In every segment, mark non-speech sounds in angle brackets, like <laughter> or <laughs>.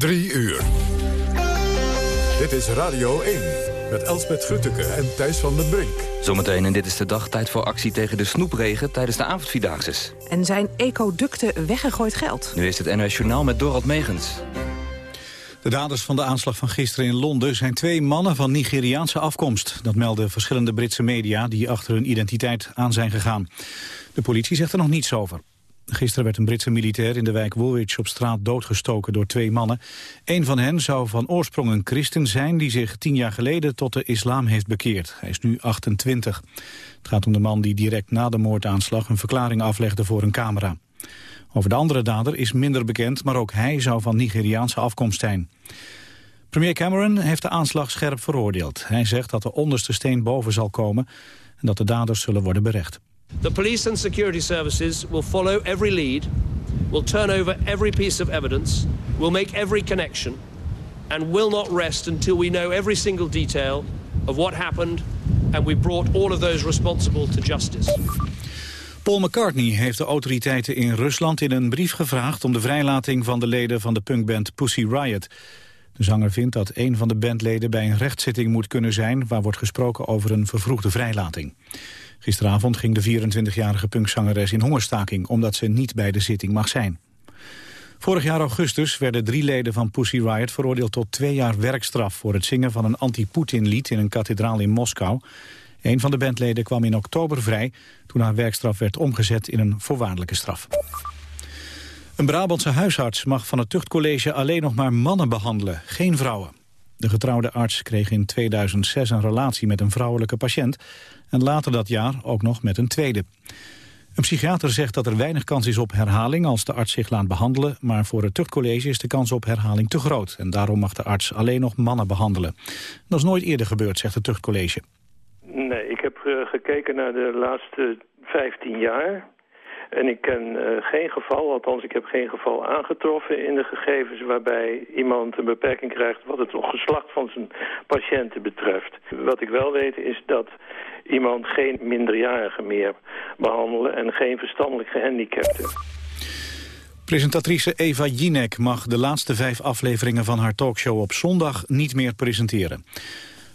Drie uur. Dit is Radio 1 met Elsbeth Grutteke en Thijs van den Brink. Zometeen en dit is de dag tijd voor actie tegen de snoepregen tijdens de avondvierdaagses. En zijn ecoducten weggegooid geld? Nu is het NOS Journaal met Dorald Megens. De daders van de aanslag van gisteren in Londen zijn twee mannen van Nigeriaanse afkomst. Dat melden verschillende Britse media die achter hun identiteit aan zijn gegaan. De politie zegt er nog niets over. Gisteren werd een Britse militair in de wijk Woolwich op straat doodgestoken door twee mannen. Een van hen zou van oorsprong een christen zijn die zich tien jaar geleden tot de islam heeft bekeerd. Hij is nu 28. Het gaat om de man die direct na de moordaanslag een verklaring aflegde voor een camera. Over de andere dader is minder bekend, maar ook hij zou van Nigeriaanse afkomst zijn. Premier Cameron heeft de aanslag scherp veroordeeld. Hij zegt dat de onderste steen boven zal komen en dat de daders zullen worden berecht. The police and security services will follow every lead, will turn over every piece of evidence, will make every connection, and will not rest until we know every single detail of what happened and we brought all of those responsible to justice. Paul McCartney heeft de autoriteiten in Rusland in een brief gevraagd om de vrijlating van de leden van de punkband Pussy Riot. De zanger vindt dat een van de bandleden bij een rechtszitting moet kunnen zijn waar wordt gesproken over een vervroegde vrijlating. Gisteravond ging de 24-jarige punkzangeres in hongerstaking... omdat ze niet bij de zitting mag zijn. Vorig jaar augustus werden drie leden van Pussy Riot veroordeeld tot twee jaar werkstraf... voor het zingen van een anti-Poetin-lied in een kathedraal in Moskou. Een van de bandleden kwam in oktober vrij... toen haar werkstraf werd omgezet in een voorwaardelijke straf. Een Brabantse huisarts mag van het tuchtcollege alleen nog maar mannen behandelen, geen vrouwen. De getrouwde arts kreeg in 2006 een relatie met een vrouwelijke patiënt en later dat jaar ook nog met een tweede. Een psychiater zegt dat er weinig kans is op herhaling als de arts zich laat behandelen, maar voor het tuchtcollege is de kans op herhaling te groot. En daarom mag de arts alleen nog mannen behandelen. Dat is nooit eerder gebeurd, zegt het tuchtcollege. Nee, ik heb eh, gekeken naar de laatste 15 jaar. En ik ken uh, geen geval, althans ik heb geen geval aangetroffen in de gegevens... waarbij iemand een beperking krijgt wat het geslacht van zijn patiënten betreft. Wat ik wel weet is dat iemand geen minderjarige meer behandelen... en geen verstandelijk gehandicapten. Presentatrice Eva Jinek mag de laatste vijf afleveringen van haar talkshow op zondag niet meer presenteren.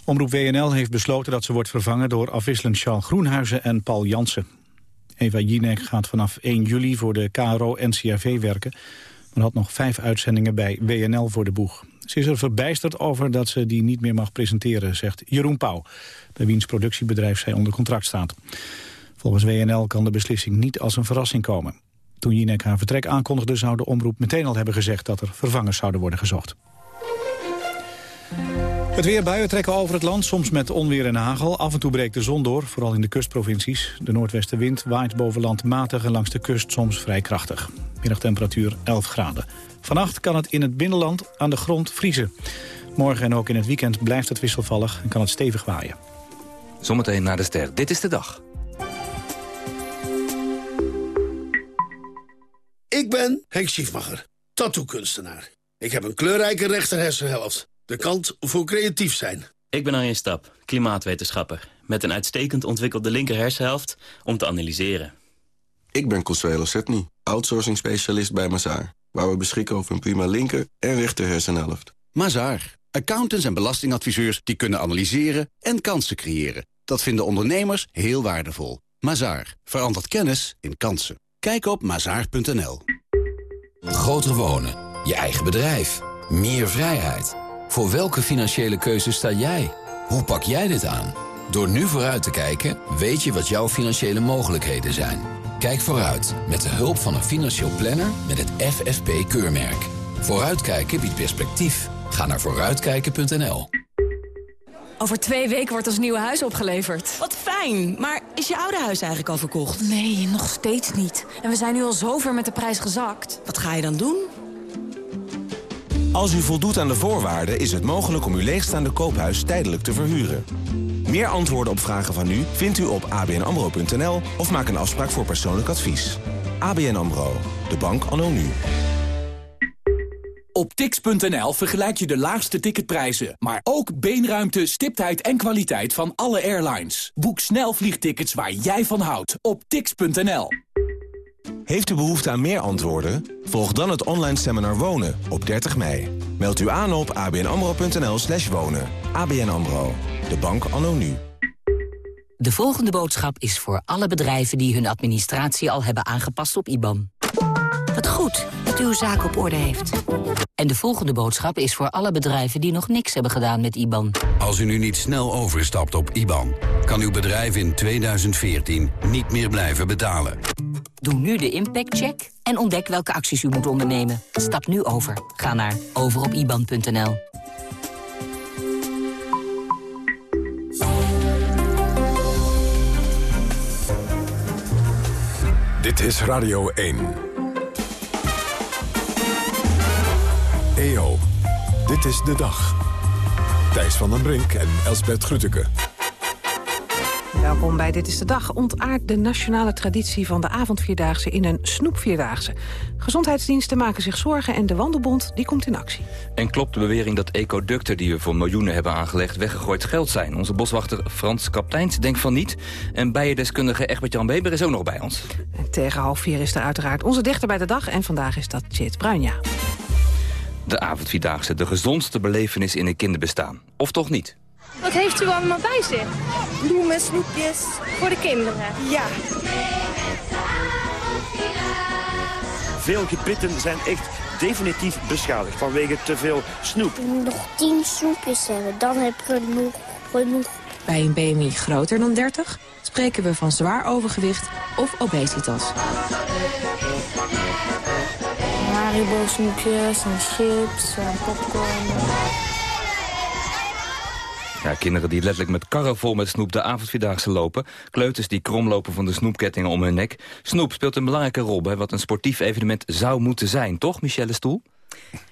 Omroep WNL heeft besloten dat ze wordt vervangen door afwisselend Charles Groenhuizen en Paul Jansen. Eva Jinek gaat vanaf 1 juli voor de KRO-NCRV werken... maar had nog vijf uitzendingen bij WNL voor de boeg. Ze is er verbijsterd over dat ze die niet meer mag presenteren, zegt Jeroen Pauw... bij wiens productiebedrijf zij onder contract staat. Volgens WNL kan de beslissing niet als een verrassing komen. Toen Jinek haar vertrek aankondigde zou de omroep meteen al hebben gezegd... dat er vervangers zouden worden gezocht. Het weer buien trekken over het land, soms met onweer en hagel. Af en toe breekt de zon door, vooral in de kustprovincies. De noordwestenwind waait boven land matig en langs de kust soms vrij krachtig. Middagtemperatuur 11 graden. Vannacht kan het in het binnenland aan de grond vriezen. Morgen en ook in het weekend blijft het wisselvallig en kan het stevig waaien. Zometeen naar de ster. Dit is de dag. Ik ben Henk Schiefmacher, tattoo-kunstenaar. Ik heb een kleurrijke rechterhersenhelft. De kant voor creatief zijn. Ik ben Arjen Stap, klimaatwetenschapper. Met een uitstekend ontwikkelde linker hersenhelft om te analyseren. Ik ben Consuelo Setny, outsourcing specialist bij Mazaar. Waar we beschikken over een prima linker en rechter hersenhelft. Mazaar. Accountants en belastingadviseurs die kunnen analyseren en kansen creëren. Dat vinden ondernemers heel waardevol. Mazaar. Verandert kennis in kansen. Kijk op mazaar.nl. Groter wonen. Je eigen bedrijf. Meer vrijheid. Voor welke financiële keuze sta jij? Hoe pak jij dit aan? Door nu vooruit te kijken, weet je wat jouw financiële mogelijkheden zijn. Kijk vooruit met de hulp van een financieel planner met het FFP-keurmerk. Vooruitkijken biedt perspectief. Ga naar vooruitkijken.nl. Over twee weken wordt ons nieuwe huis opgeleverd. Wat fijn, maar is je oude huis eigenlijk al verkocht? Nee, nog steeds niet. En we zijn nu al zover met de prijs gezakt. Wat ga je dan doen? Als u voldoet aan de voorwaarden is het mogelijk om uw leegstaande koophuis tijdelijk te verhuren. Meer antwoorden op vragen van u vindt u op abnamro.nl of maak een afspraak voor persoonlijk advies. ABN AMRO, de bank anno nu. Op tix.nl vergelijk je de laagste ticketprijzen, maar ook beenruimte, stiptheid en kwaliteit van alle airlines. Boek snel vliegtickets waar jij van houdt op tix.nl. Heeft u behoefte aan meer antwoorden? Volg dan het online seminar Wonen op 30 mei. Meld u aan op abnamro.nl slash wonen. ABN AMRO, de bank anno nu. De volgende boodschap is voor alle bedrijven die hun administratie al hebben aangepast op IBAN. Wat goed dat u uw zaak op orde heeft. En de volgende boodschap is voor alle bedrijven die nog niks hebben gedaan met IBAN. Als u nu niet snel overstapt op IBAN, kan uw bedrijf in 2014 niet meer blijven betalen. Doe nu de impactcheck en ontdek welke acties u moet ondernemen. Stap nu over. Ga naar overopiban.nl. Dit is Radio 1. EO, dit is de dag. Thijs van den Brink en Elsbert Grütke. Welkom bij Dit is de Dag. Ontaart de nationale traditie van de avondvierdaagse in een snoepvierdaagse. Gezondheidsdiensten maken zich zorgen en de Wandelbond die komt in actie. En klopt de bewering dat ecoducten die we voor miljoenen hebben aangelegd... weggegooid geld zijn? Onze boswachter Frans Kapteins denkt van niet. En bijendeskundige Egbert-Jan Weber is ook nog bij ons. En tegen half vier is er uiteraard onze dichter bij de dag... en vandaag is dat Chit Bruinja. De avondvierdaagse, de gezondste belevenis in een kinderbestaan. Of toch niet? Wat heeft u allemaal bij zich? Bloemen, snoepjes. Voor de kinderen? Ja. Veel gebitten zijn echt definitief beschadigd vanwege te veel snoep. Nog tien snoepjes hebben, dan heb ik genoeg, genoeg. Bij een BMI groter dan 30 spreken we van zwaar overgewicht of obesitas. Haribo snoepjes en chips en popcorn. Ja, kinderen die letterlijk met karren vol met snoep de avondvierdaagse lopen. Kleuters die kromlopen van de snoepkettingen om hun nek. Snoep speelt een belangrijke rol bij wat een sportief evenement zou moeten zijn. Toch, Michelle Stoel?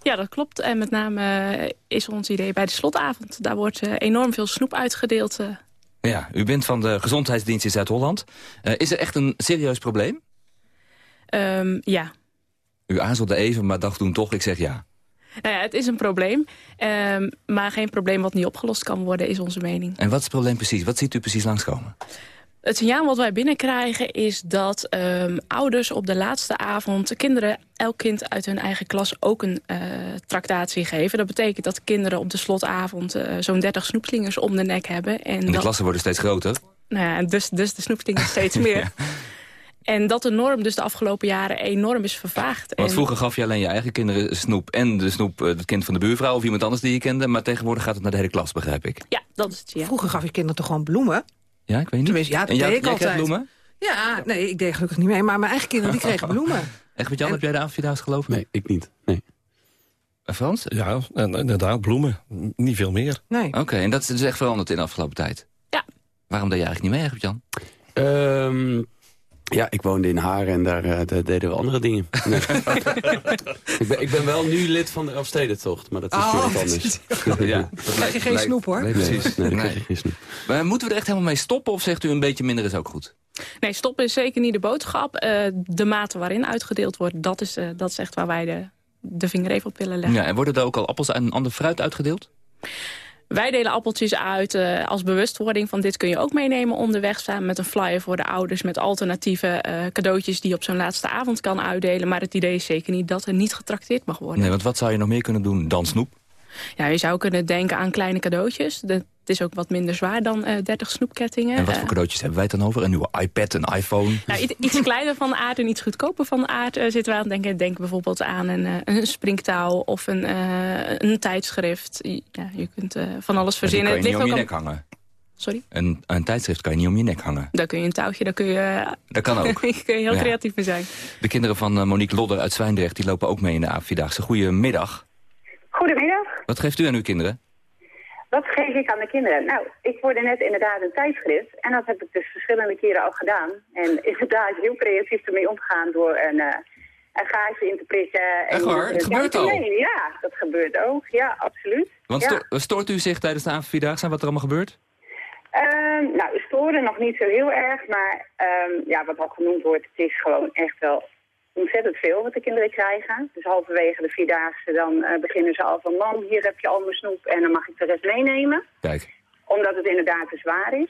Ja, dat klopt. En met name eh, is ons idee bij de slotavond. Daar wordt eh, enorm veel snoep uitgedeeld. eh. Ja, u bent van de Gezondheidsdienst in Zuid-Holland. Is er echt een serieus probleem? Ehm, ja. U aarzelde even, maar dacht toen toch, ik zeg ja. Nou ja, het is een probleem. Ehm, maar geen probleem wat niet opgelost kan worden, is onze mening. En wat is het probleem precies? Wat ziet u precies langskomen? Het signaal wat wij binnenkrijgen is dat ehm, ouders op de laatste avond... kinderen, elk kind uit hun eigen klas ook een eh, tractatie geven. Dat betekent dat kinderen op de slotavond eh, zo'n 30 snoepslingers om de nek hebben. En, En de dat, klassen worden steeds groter. nou ja, dus, dus de snoepslingers steeds meer. <laughs> En dat de norm dus de afgelopen jaren enorm is vervaagd. Want En- vroeger gaf je alleen je eigen kinderen snoep... en de snoep, eh, het kind van de buurvrouw of iemand anders die je kende. Maar tegenwoordig gaat het naar de hele klas, begrijp ik. Ja, dat is het, ja. Vroeger gaf je kinderen toch gewoon bloemen? Ja, ik weet niet. Tenminste, ja, dat en jij, deed ik jij kreeg altijd. bloemen? Ja, nee, ik deed gelukkig niet mee, maar mijn eigen kinderen die kregen bloemen. <laughs> Echt, met Jan, heb jij de avondvierdaagse gelopen? Nee, ik niet. Nee. Frans? Ja, en, inderdaad, bloemen. Niet veel meer. Nee. Oké, en dat is dus echt veranderd in de afgelopen tijd? Ja. Waarom deed je eigenlijk niet mee, Jan? Ehm, ja, ik woonde in Haren en daar, eh, daar deden we andere dingen. Nee. <laughs> ik, ben, ik ben wel nu lid van de Elfstedentocht, maar dat is Oh, weer wat anders. <laughs> ja. krijg je geen snoep, hoor. Nee, precies. Nee. krijg je geen snoep. Maar moeten we er echt helemaal mee stoppen of zegt u een beetje minder is ook goed? Nee, stoppen is zeker niet de boodschap. Eh, de mate waarin uitgedeeld wordt, dat is, eh, dat is echt waar wij de, de vinger even op willen leggen. Ja, en worden er ook al appels en ander fruit uitgedeeld? Wij delen appeltjes uit eh, als bewustwording van dit kun je ook meenemen onderweg. Samen met een flyer voor de ouders met alternatieve eh, cadeautjes die je op zo'n laatste avond kan uitdelen. Maar het idee is zeker niet dat er niet getrakteerd mag worden. Nee, want wat zou je nog meer kunnen doen dan snoep? Ja, je zou kunnen denken aan kleine cadeautjes. De- het is ook wat minder zwaar dan eh 30 snoepkettingen. En wat Eh, voor cadeautjes hebben wij het dan over? Een nieuwe iPad, een iPhone? Nou, iets, iets kleiner van de aard en iets goedkoper van de aard eh, zitten we aan denken. Denk bijvoorbeeld aan een, eh, een springtouw of een, eh, een tijdschrift. Ja, je kunt eh, van alles verzinnen. kan je niet om je nek hangen. Sorry? Een, een tijdschrift kan je niet om je nek hangen. Daar kun je een touwtje, daar kun je, Dat kan ook. daar <laughs> kun je heel Ja. creatief mee zijn. De kinderen van eh, Monique Lodder uit Zwijndrecht... die lopen ook mee in de avondvierdaagse. Goedemiddag. Goedemiddag. Wat geeft u aan uw kinderen? Wat geef ik aan de kinderen? Nou, ik hoorde net inderdaad een tijdschrift. En dat heb ik dus verschillende keren al gedaan. En <laughs> inderdaad heel creatief ermee omgegaan door een, eh, een gaatje in te prikken. Echt waar? Het gebeurt al? Nee, ja, dat gebeurt ook. Ja, absoluut. Want ja. sto- stoort u zich tijdens de avondvierdaagse aan wat er allemaal gebeurt? Ehm, nou, storen nog niet zo heel erg, maar ehm, ja, wat al genoemd wordt, het is gewoon echt wel ontzettend veel wat de kinderen krijgen. Dus halverwege de Vierdaagse dan eh, beginnen ze al van, mam, hier heb je al mijn snoep en dan mag ik de rest meenemen. Kijk. Omdat het inderdaad te zwaar is.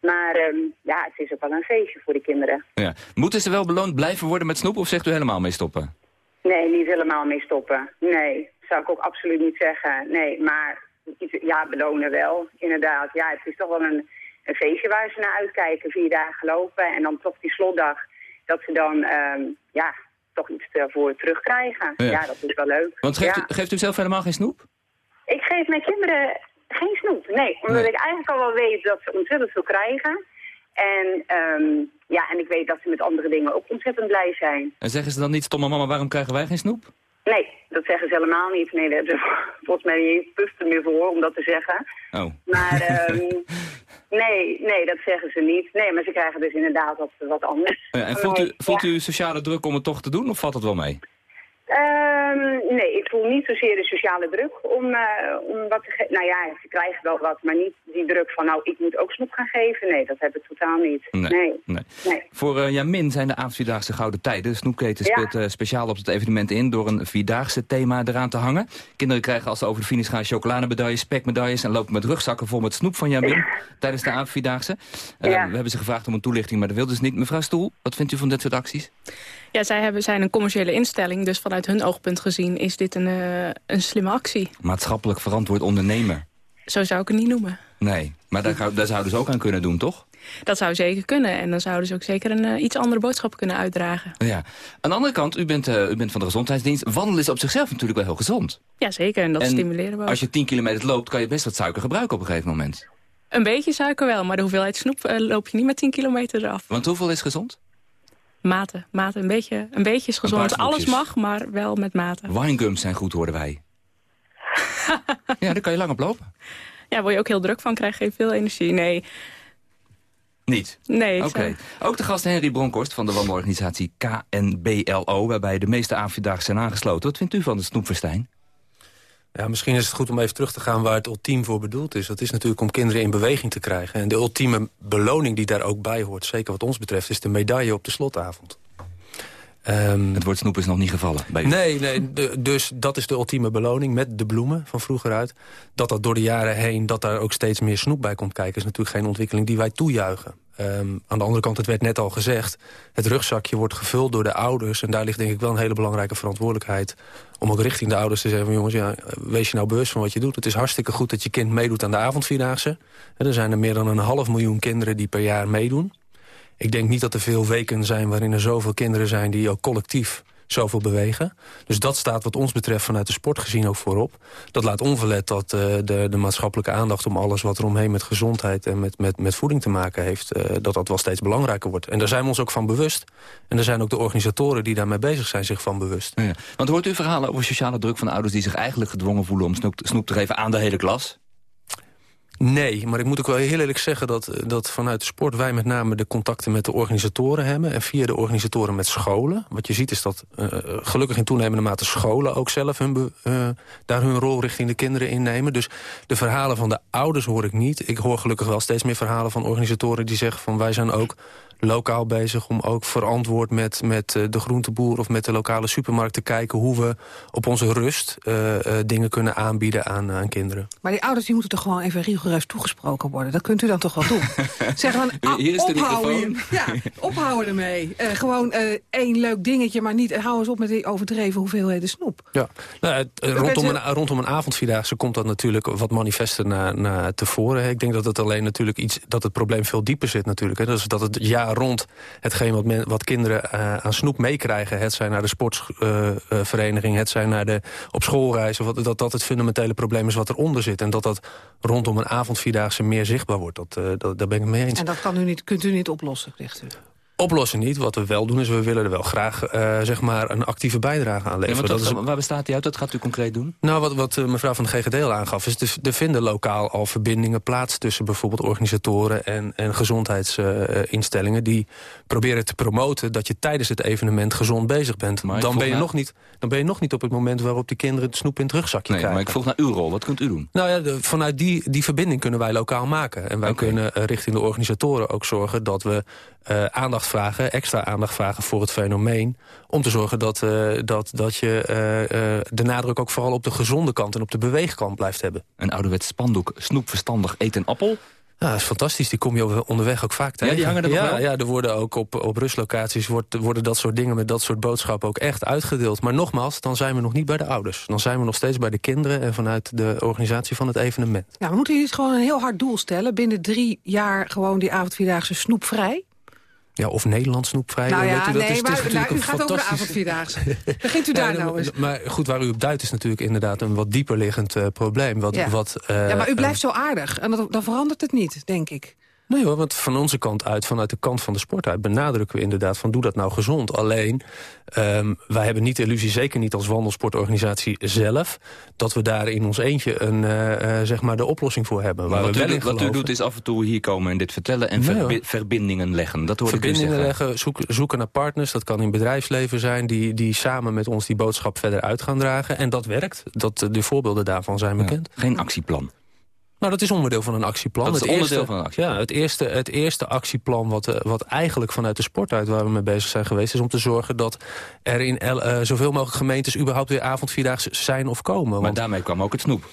Maar ehm, ja, het is ook wel een feestje voor de kinderen. Ja. Moeten ze wel beloond blijven worden met snoep of zegt u helemaal mee stoppen? Nee, niet helemaal mee stoppen. Nee, zou ik ook absoluut niet zeggen. Nee, maar ja, belonen wel, inderdaad. Ja, het is toch wel een, een feestje waar ze naar uitkijken. Vier dagen lopen en dan toch die slotdag. Dat ze dan, ehm, ja, toch iets ervoor terugkrijgen. Ja. ja, dat is wel leuk. Want geeft, ja. u, geeft u zelf helemaal geen snoep? Ik geef mijn kinderen geen snoep, nee. Omdat ik eigenlijk al wel weet dat ze ontzettend veel krijgen. En, um, ja, en ik weet dat ze met andere dingen ook ontzettend blij zijn. En zeggen ze dan niet, stomme mama, waarom krijgen wij geen snoep? Nee, dat zeggen ze helemaal niet. Nee, daar hebben <laughs> volgens mij niet pusten meer voor om dat te zeggen. Oh. Maar um, <laughs> nee, nee, dat zeggen ze niet. Nee, maar ze krijgen dus inderdaad wat, wat anders. Ja, en voelt u, voelt u sociale druk om het toch te doen of valt het wel mee? Um, nee, ik voel niet zozeer de sociale druk om, uh, om wat te geven. Nou ja, ze krijgen wel wat, maar niet die druk van nou, ik moet ook snoep gaan geven. Nee, dat heb ik totaal niet. Nee. nee. nee. nee. Voor uh, Jamin zijn de avondvierdaagse Gouden Tijden. Snoepketen ja. speelt uh, speciaal op het evenement in door een vierdaagse thema eraan te hangen. Kinderen krijgen als ze over de finish gaan chocolademedailles, spekmedailles en lopen met rugzakken vol met snoep van Jamin ja. <laughs> tijdens de avondvierdaagse. Ja. We hebben ze gevraagd om een toelichting, maar dat wilden ze niet. Mevrouw Stoel, wat vindt u van dit soort acties? Ja, zij hebben, zijn een commerciële instelling, dus vanuit hun oogpunt gezien is dit een, uh, een slimme actie. Maatschappelijk verantwoord ondernemen. Zo zou ik het niet noemen. Nee, maar daar, daar zouden ze ook aan kunnen doen, toch? Dat zou zeker kunnen. En dan zouden ze ook zeker een uh, iets andere boodschap kunnen uitdragen. Ja. Aan de andere kant, u bent, uh, u bent van de gezondheidsdienst. Wandelen is op zichzelf natuurlijk wel heel gezond. Ja, zeker. En dat en stimuleren we ook. als je 10 kilometer loopt, kan je best wat suiker gebruiken op een gegeven moment. Een beetje suiker wel, maar de hoeveelheid snoep uh, loop je niet met 10 kilometer eraf. Want hoeveel is gezond? Mate, mate. Een beetje, een beetje is gezond. Alles mag, maar wel met mate. Winegums zijn goed, hoorden wij. <laughs> ja, daar kan je lang op lopen. Ja, word je ook heel druk van, krijg je veel energie. Nee. Niet? Nee. Oké. Okay. Ook de gast Henry Bronkhorst van de wandelorganisatie KNBLO... waarbij de meeste avonddagen zijn aangesloten. Wat vindt u van de snoepfestijn? Ja, misschien is het goed om even terug te gaan waar het ultiem voor bedoeld is. Dat is natuurlijk om kinderen in beweging te krijgen. En de ultieme beloning die daar ook bij hoort, zeker wat ons betreft... is de medaille op de slotavond. Um, het woord snoep is nog niet gevallen bij u? Nee, nee de, dus dat is de ultieme beloning met de bloemen van vroeger uit. Dat dat door de jaren heen, dat daar ook steeds meer snoep bij komt kijken... is natuurlijk geen ontwikkeling die wij toejuichen. Um, aan de andere kant, het werd net al gezegd... het rugzakje wordt gevuld door de ouders... en daar ligt denk ik wel een hele belangrijke verantwoordelijkheid... om ook richting de ouders te zeggen... Van, jongens, ja, wees je nou bewust van wat je doet. Het is hartstikke goed dat je kind meedoet aan de avondvierdaagse. En er zijn er meer dan een half miljoen kinderen die per jaar meedoen. Ik denk niet dat er veel weken zijn waarin er zoveel kinderen zijn... die ook collectief zoveel bewegen. Dus dat staat wat ons betreft vanuit de sport gezien ook voorop. Dat laat onverlet dat uh, de, de maatschappelijke aandacht... om alles wat er omheen met gezondheid en met, met, met voeding te maken heeft... Uh, dat dat wel steeds belangrijker wordt. En daar zijn we ons ook van bewust. En er zijn ook de organisatoren die daarmee bezig zijn zich van bewust. Ja. Want hoort u verhalen over sociale druk van ouders... die zich eigenlijk gedwongen voelen om snoep, snoep te geven aan de hele klas? Nee, maar ik moet ook wel heel eerlijk zeggen dat, dat vanuit de sport... wij met name de contacten met de organisatoren hebben... en via de organisatoren met scholen. Wat je ziet is dat uh, gelukkig in toenemende mate scholen ook zelf... Hun uh, daar hun rol richting de kinderen innemen. Dus de verhalen van de ouders hoor ik niet. Ik hoor gelukkig wel steeds meer verhalen van organisatoren die zeggen... van wij zijn ook lokaal bezig om ook verantwoord met, met de groenteboer... of met de lokale supermarkt te kijken hoe we op onze rust... Uh, uh, dingen kunnen aanbieden aan, aan kinderen. Maar die ouders die moeten toch gewoon even rigoureus toegesproken worden? Dat kunt u dan toch wel doen? <laughs> zeg dan, ah, Hier is de ophouden, ja, ophouden ermee. Uh, gewoon één leuk dingetje, maar niet hou eens op met die overdreven hoeveelheden snoep. Ja, nou, rondom, een, rondom een avondvierdaagse komt dat natuurlijk wat manifester naar, naar tevoren. Ik denk dat het alleen natuurlijk iets, dat het probleem veel dieper zit natuurlijk. Hè. Dus dat het rond hetgeen wat, wat kinderen uh, aan snoep meekrijgen... het zijn naar de sportvereniging, het zijn naar de op schoolreis... Of dat dat het fundamentele probleem is wat eronder zit. En dat dat rondom een avondvierdaagse meer zichtbaar wordt. Dat, uh, dat, daar ben ik mee eens. En dat kan u niet, kunt u niet oplossen, zegt u? Oplossen niet. Wat we wel doen is, we willen er wel graag uh, zeg maar een actieve bijdrage aan leveren. Ja, dat is, waar bestaat die uit? Dat gaat u concreet doen? Nou, wat, wat uh, mevrouw van de GGD al aangaf... is dus, er vinden lokaal al verbindingen plaats tussen bijvoorbeeld organisatoren... en, en gezondheidsinstellingen uh, die proberen te promoten... dat je tijdens het evenement gezond bezig bent. Dan ben, je nog niet, dan ben je nog niet op het moment waarop die kinderen de snoep in het rugzakje nee, krijgen. Maar ik vroeg naar uw rol. Wat kunt u doen? Nou ja, de, vanuit die, die verbinding kunnen wij lokaal maken. En wij okay. kunnen richting de organisatoren ook zorgen dat we aandacht vragen... extra aandacht vragen voor het fenomeen. Om te zorgen dat, uh, dat, dat je uh, uh, de nadruk ook vooral op de gezonde kant... en op de beweegkant blijft hebben. Een ouderwets spandoek, snoep verstandig, eet een appel. Ja, dat is fantastisch. Die kom je onderweg ook vaak tegen. Ja, die hangen er ja, wel? Ja, er worden ook op, op rustlocaties wordt, worden dat soort dingen met dat soort boodschappen ook echt uitgedeeld. Maar nogmaals, dan zijn we nog niet bij de ouders. Dan zijn we nog steeds bij de kinderen en vanuit de organisatie van het evenement. Ja, maar moeten jullie niet gewoon een heel hard doel stellen? Binnen drie jaar gewoon die avondvierdaagse snoepvrij? Ja, of Nederland snoepvrij. Nou weet u, dat nee, is, is maar nou, u gaat over de avondvierdaagse. <laughs> Begint u daar Ja, nou eens. Maar goed, waar u op duidt is natuurlijk inderdaad een wat dieper liggend eh, probleem. Wat, Ja. wat, eh, ja, maar u blijft zo aardig. En dat, dan verandert het niet, denk ik. Nee hoor, want van onze kant uit, vanuit de kant van de sport uit... benadrukken we inderdaad van doe dat nou gezond. Alleen, ehm, wij hebben niet de illusie, zeker niet als wandelsportorganisatie zelf... dat we daar in ons eentje een, eh, eh, zeg maar de oplossing voor hebben. Waar wat, we u, wel doet- wat u doet is af en toe hier komen en dit vertellen... en Nee, verbi- hoor. verbindingen leggen. Dat hoor ik u Verbindingen leggen, zoek- zoeken naar partners. Dat kan in bedrijfsleven zijn die, die samen met ons die boodschap verder uit gaan dragen. En dat werkt. Dat, de voorbeelden daarvan zijn bekend. Geen actieplan. Nou, dat is onderdeel van een actieplan. Dat is Het onderdeel eerste, van een actieplan. Ja, het eerste, het eerste actieplan wat, eh, wat eigenlijk vanuit de sport uit waar we mee bezig zijn geweest... is om te zorgen dat er in eh, zoveel mogelijk gemeentes überhaupt weer avondvierdaagse zijn of komen. Maar Want- daarmee kwam ook het snoep.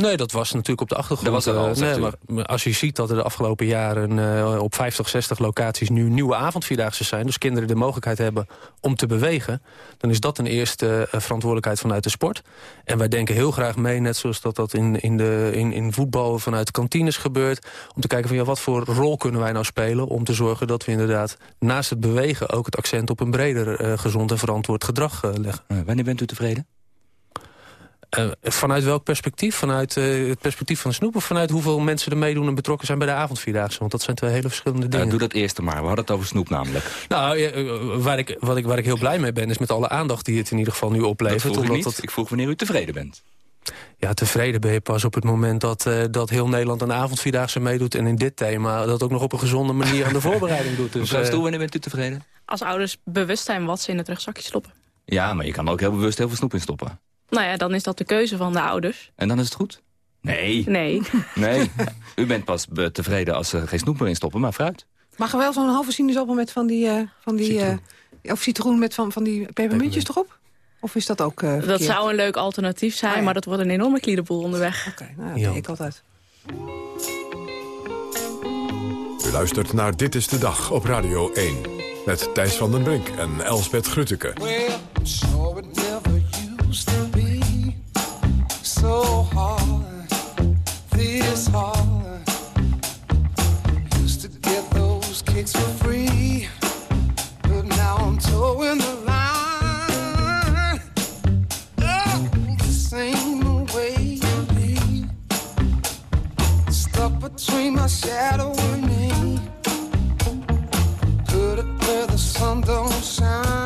Nee, dat was natuurlijk op de achtergrond. Dat was er al, eh, zegt nee, maar, als je ziet dat er de afgelopen jaren eh, op 50, 60 locaties nu nieuwe avondvierdaagse zijn, dus kinderen de mogelijkheid hebben om te bewegen, dan is dat een eerste eh, verantwoordelijkheid vanuit de sport. En wij denken heel graag mee, net zoals dat dat in, in, de, in, in voetbal vanuit kantines gebeurt, om te kijken van ja, wat voor rol kunnen wij nou spelen om te zorgen dat we inderdaad naast het bewegen ook het accent op een breder eh, gezond en verantwoord gedrag eh, leggen. Wanneer bent u tevreden? Eh, vanuit welk perspectief? Vanuit eh, het perspectief van de snoep... of vanuit hoeveel mensen er meedoen en betrokken zijn bij de avondvierdaagse? Want dat zijn twee hele verschillende dingen. Eh, doe dat eerste maar. We hadden het over snoep namelijk. Nou, ja, waar, ik, wat ik, waar ik heel blij mee ben... is met alle aandacht die het in ieder geval nu Dat oplevert. vroeg ik omdat niet. dat- Ik vroeg wanneer u tevreden bent. ja, tevreden ben je pas op het moment dat, eh, dat heel Nederland een avondvierdaagse meedoet... en in dit thema dat ook nog op een gezonde manier aan de <laughs> voorbereiding doet. Dus, Mevrouw Stoel, wanneer bent u tevreden? Als ouders bewust zijn wat ze in het rugzakje stoppen. Ja, maar je kan er ook heel bewust heel veel snoep in stoppen. Nou ja, dan is dat de keuze van de ouders. En dan is het goed? Nee. Nee. Nee. <laughs> U bent pas be- tevreden als ze geen snoep meer in stoppen, maar fruit. Mag er wel zo'n halve sinaasappel met van die... eh, van die eh, of citroen met van, van die pepermuntjes erop? Of is dat ook eh Dat zou een leuk alternatief zijn, Ah, ja. maar dat wordt een enorme kliedeboel onderweg. Oké, nou, dat Ja. ik altijd. U luistert naar Dit is de Dag op Radio 1. Met Thijs van den Brink en Elsbeth Grutteke. Well, shadow and me. Put it where the sun don't shine.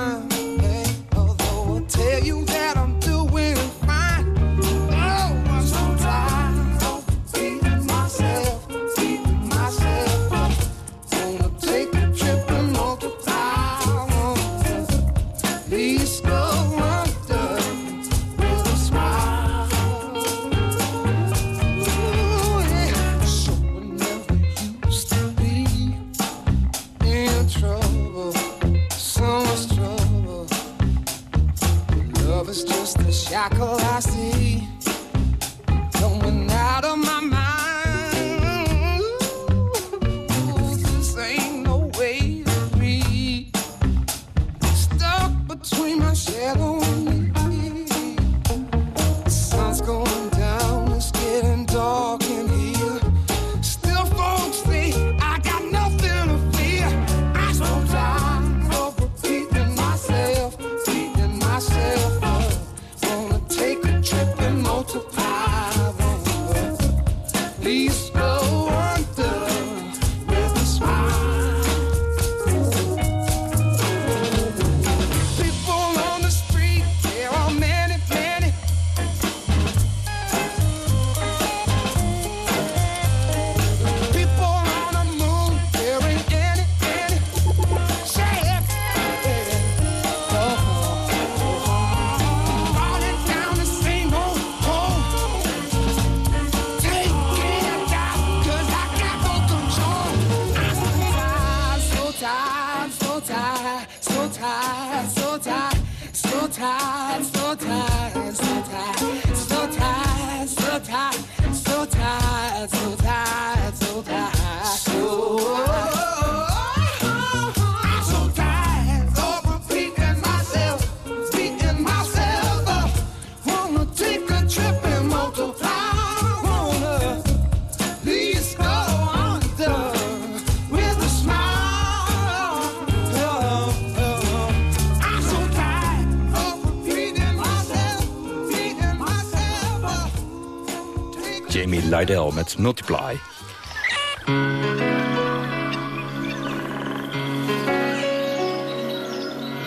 Met Multiply.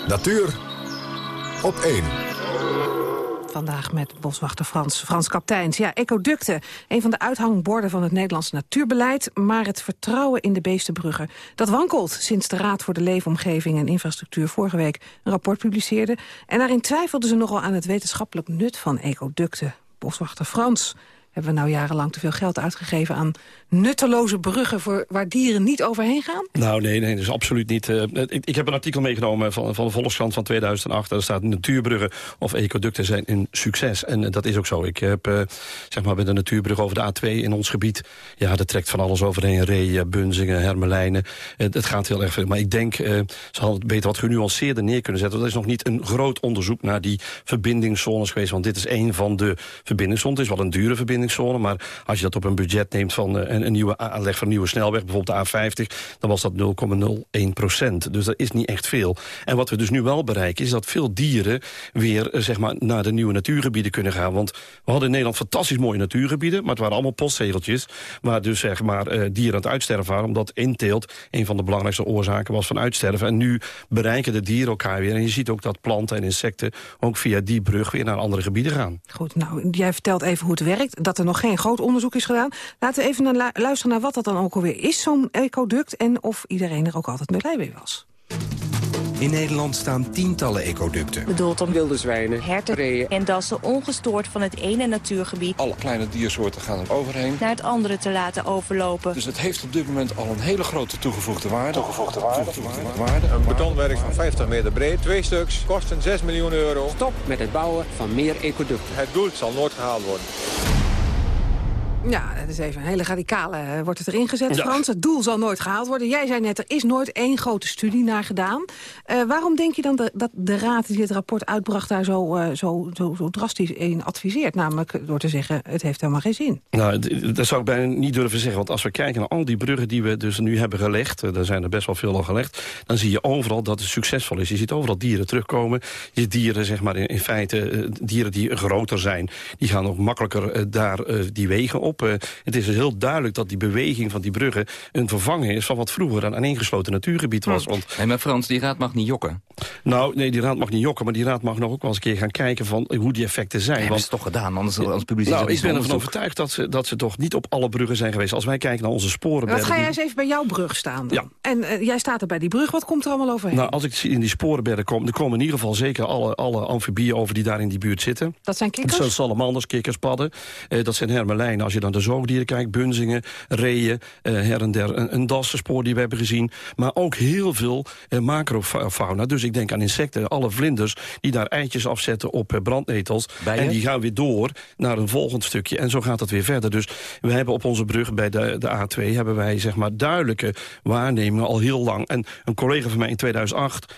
Natuur op 1. Vandaag met boswachter Frans, Frans Kapteins. Ja, ecoducten, een van de uithangborden van het Nederlands natuurbeleid. Maar het vertrouwen in de beestenbruggen, dat wankelt... sinds de Raad voor de Leefomgeving en Infrastructuur vorige week een rapport publiceerde. En daarin twijfelden ze nogal aan het wetenschappelijk nut van ecoducten. Boswachter Frans, hebben we nou jarenlang te veel geld uitgegeven aan nutteloze bruggen voor waar dieren niet overheen gaan? Nou, nee, nee, dat is absoluut niet. Uh, ik, ik, heb een artikel meegenomen van, van de Volkskrant van 2008. Daar staat natuurbruggen of ecoducten zijn een succes. En uh, dat is ook zo. Ik heb uh, zeg maar bij de natuurbrug over de A2 in ons gebied... ja, dat trekt van alles overheen. Reeën, bunzingen, hermelijnen. het gaat heel erg veel. Maar ik denk, ze hadden het beter wat genuanceerder neer kunnen zetten. Want er is nog niet een groot onderzoek naar die verbindingszones geweest. Want dit is een van de verbindingszones. Het is wel een dure verbindingszone. Maar als je dat op een budget neemt van... een een, nieuwe aanleg van nieuwe snelweg, bijvoorbeeld de A50... dan was dat 0,01 procent. Dus dat is niet echt veel. En wat we dus nu wel bereiken, is dat veel dieren... weer eh, zeg maar, naar de nieuwe natuurgebieden kunnen gaan. Want we hadden in Nederland fantastisch mooie natuurgebieden... maar het waren allemaal postzegeltjes... waar dus zeg maar, uh, dieren aan het uitsterven waren... omdat inteelt een van de belangrijkste oorzaken was van uitsterven. En nu bereiken de dieren elkaar weer. En je ziet ook dat planten en insecten ook via die brug... weer naar andere gebieden gaan. Goed, nou, jij vertelt even hoe het werkt. Dat er nog geen groot onderzoek is gedaan. Laten we even naar luisteren naar wat dat dan ook alweer is, zo'n ecoduct... en of iedereen er ook altijd mee blij mee was. In Nederland staan tientallen ecoducten. Bedoeld om wilde zwijnen, herten, reeën en dassen ongestoord van het ene natuurgebied... alle kleine diersoorten gaan er overheen. ...naar het andere te laten overlopen. Dus het heeft op dit moment al een hele grote toegevoegde waarde. Toegevoegde waarde. Toegevoegde waarde. Een betonwerk van 50 meter breed, twee stuks, kosten 6 miljoen euro. Stop met het bouwen van meer ecoducten. Het doel zal nooit gehaald worden. Ja, dat is even een hele radicale, uh, wordt het erin gezet, ja. Frans. Het doel zal nooit gehaald worden. Jij zei net, er is nooit één grote studie naar gedaan. Uh, waarom denk je dan de, dat de raad die het rapport uitbracht... daar zo, uh, zo, zo, zo drastisch in adviseert? Namelijk door te zeggen, het heeft helemaal geen zin. Nou, dat zou ik bijna niet durven zeggen. Want als we kijken naar al die bruggen die we dus nu hebben gelegd... daar zijn er best wel veel al gelegd... dan zie je overal dat het succesvol is. Je ziet overal dieren terugkomen. Je ziet dieren, zeg maar, in, in feite, dieren die groter zijn... die gaan ook makkelijker daar die wegen op op. Uh, het is dus heel duidelijk dat die beweging van die bruggen... een vervanging is van wat vroeger een aaneengesloten natuurgebied was. Want... Hey, maar Frans, die raad mag niet jokken. Nou, nee, die raad mag niet jokken. Maar die raad mag nog ook wel eens een keer gaan kijken van hoe die effecten zijn. Want is toch gedaan, anders als publiciteit. Nou, ik ben ervan overtuigd dat ze, dat ze toch niet op alle bruggen zijn geweest. Als wij kijken naar onze sporen... Wat ga jij eens even bij jouw brug staan dan? Ja. En uh, jij staat er bij die brug, wat komt er allemaal overheen? Nou, als ik in die sporenbedden kom, er komen in ieder geval zeker alle, alle amfibieën over die daar in die buurt zitten. Dat zijn kikkers? Dat zijn salamanders, kikkers, padden. Uh, dat zijn hermelijnen. Als je dan de zoogdieren kijkt, bunzingen, reeën, uh, her en der een, een dassenspoor die we hebben gezien. Maar ook heel veel uh, macrofauna. Dus ik denk aan insecten, alle vlinders die daar eitjes afzetten op uh, brandnetels. Bijen? En die gaan weer door naar een volgend stukje. En zo gaat het weer verder. Dus we hebben op onze brug bij de, de A2 hebben wij zeg maar duidelijke waarnemingen al heel lang. En een collega van mij in 2008,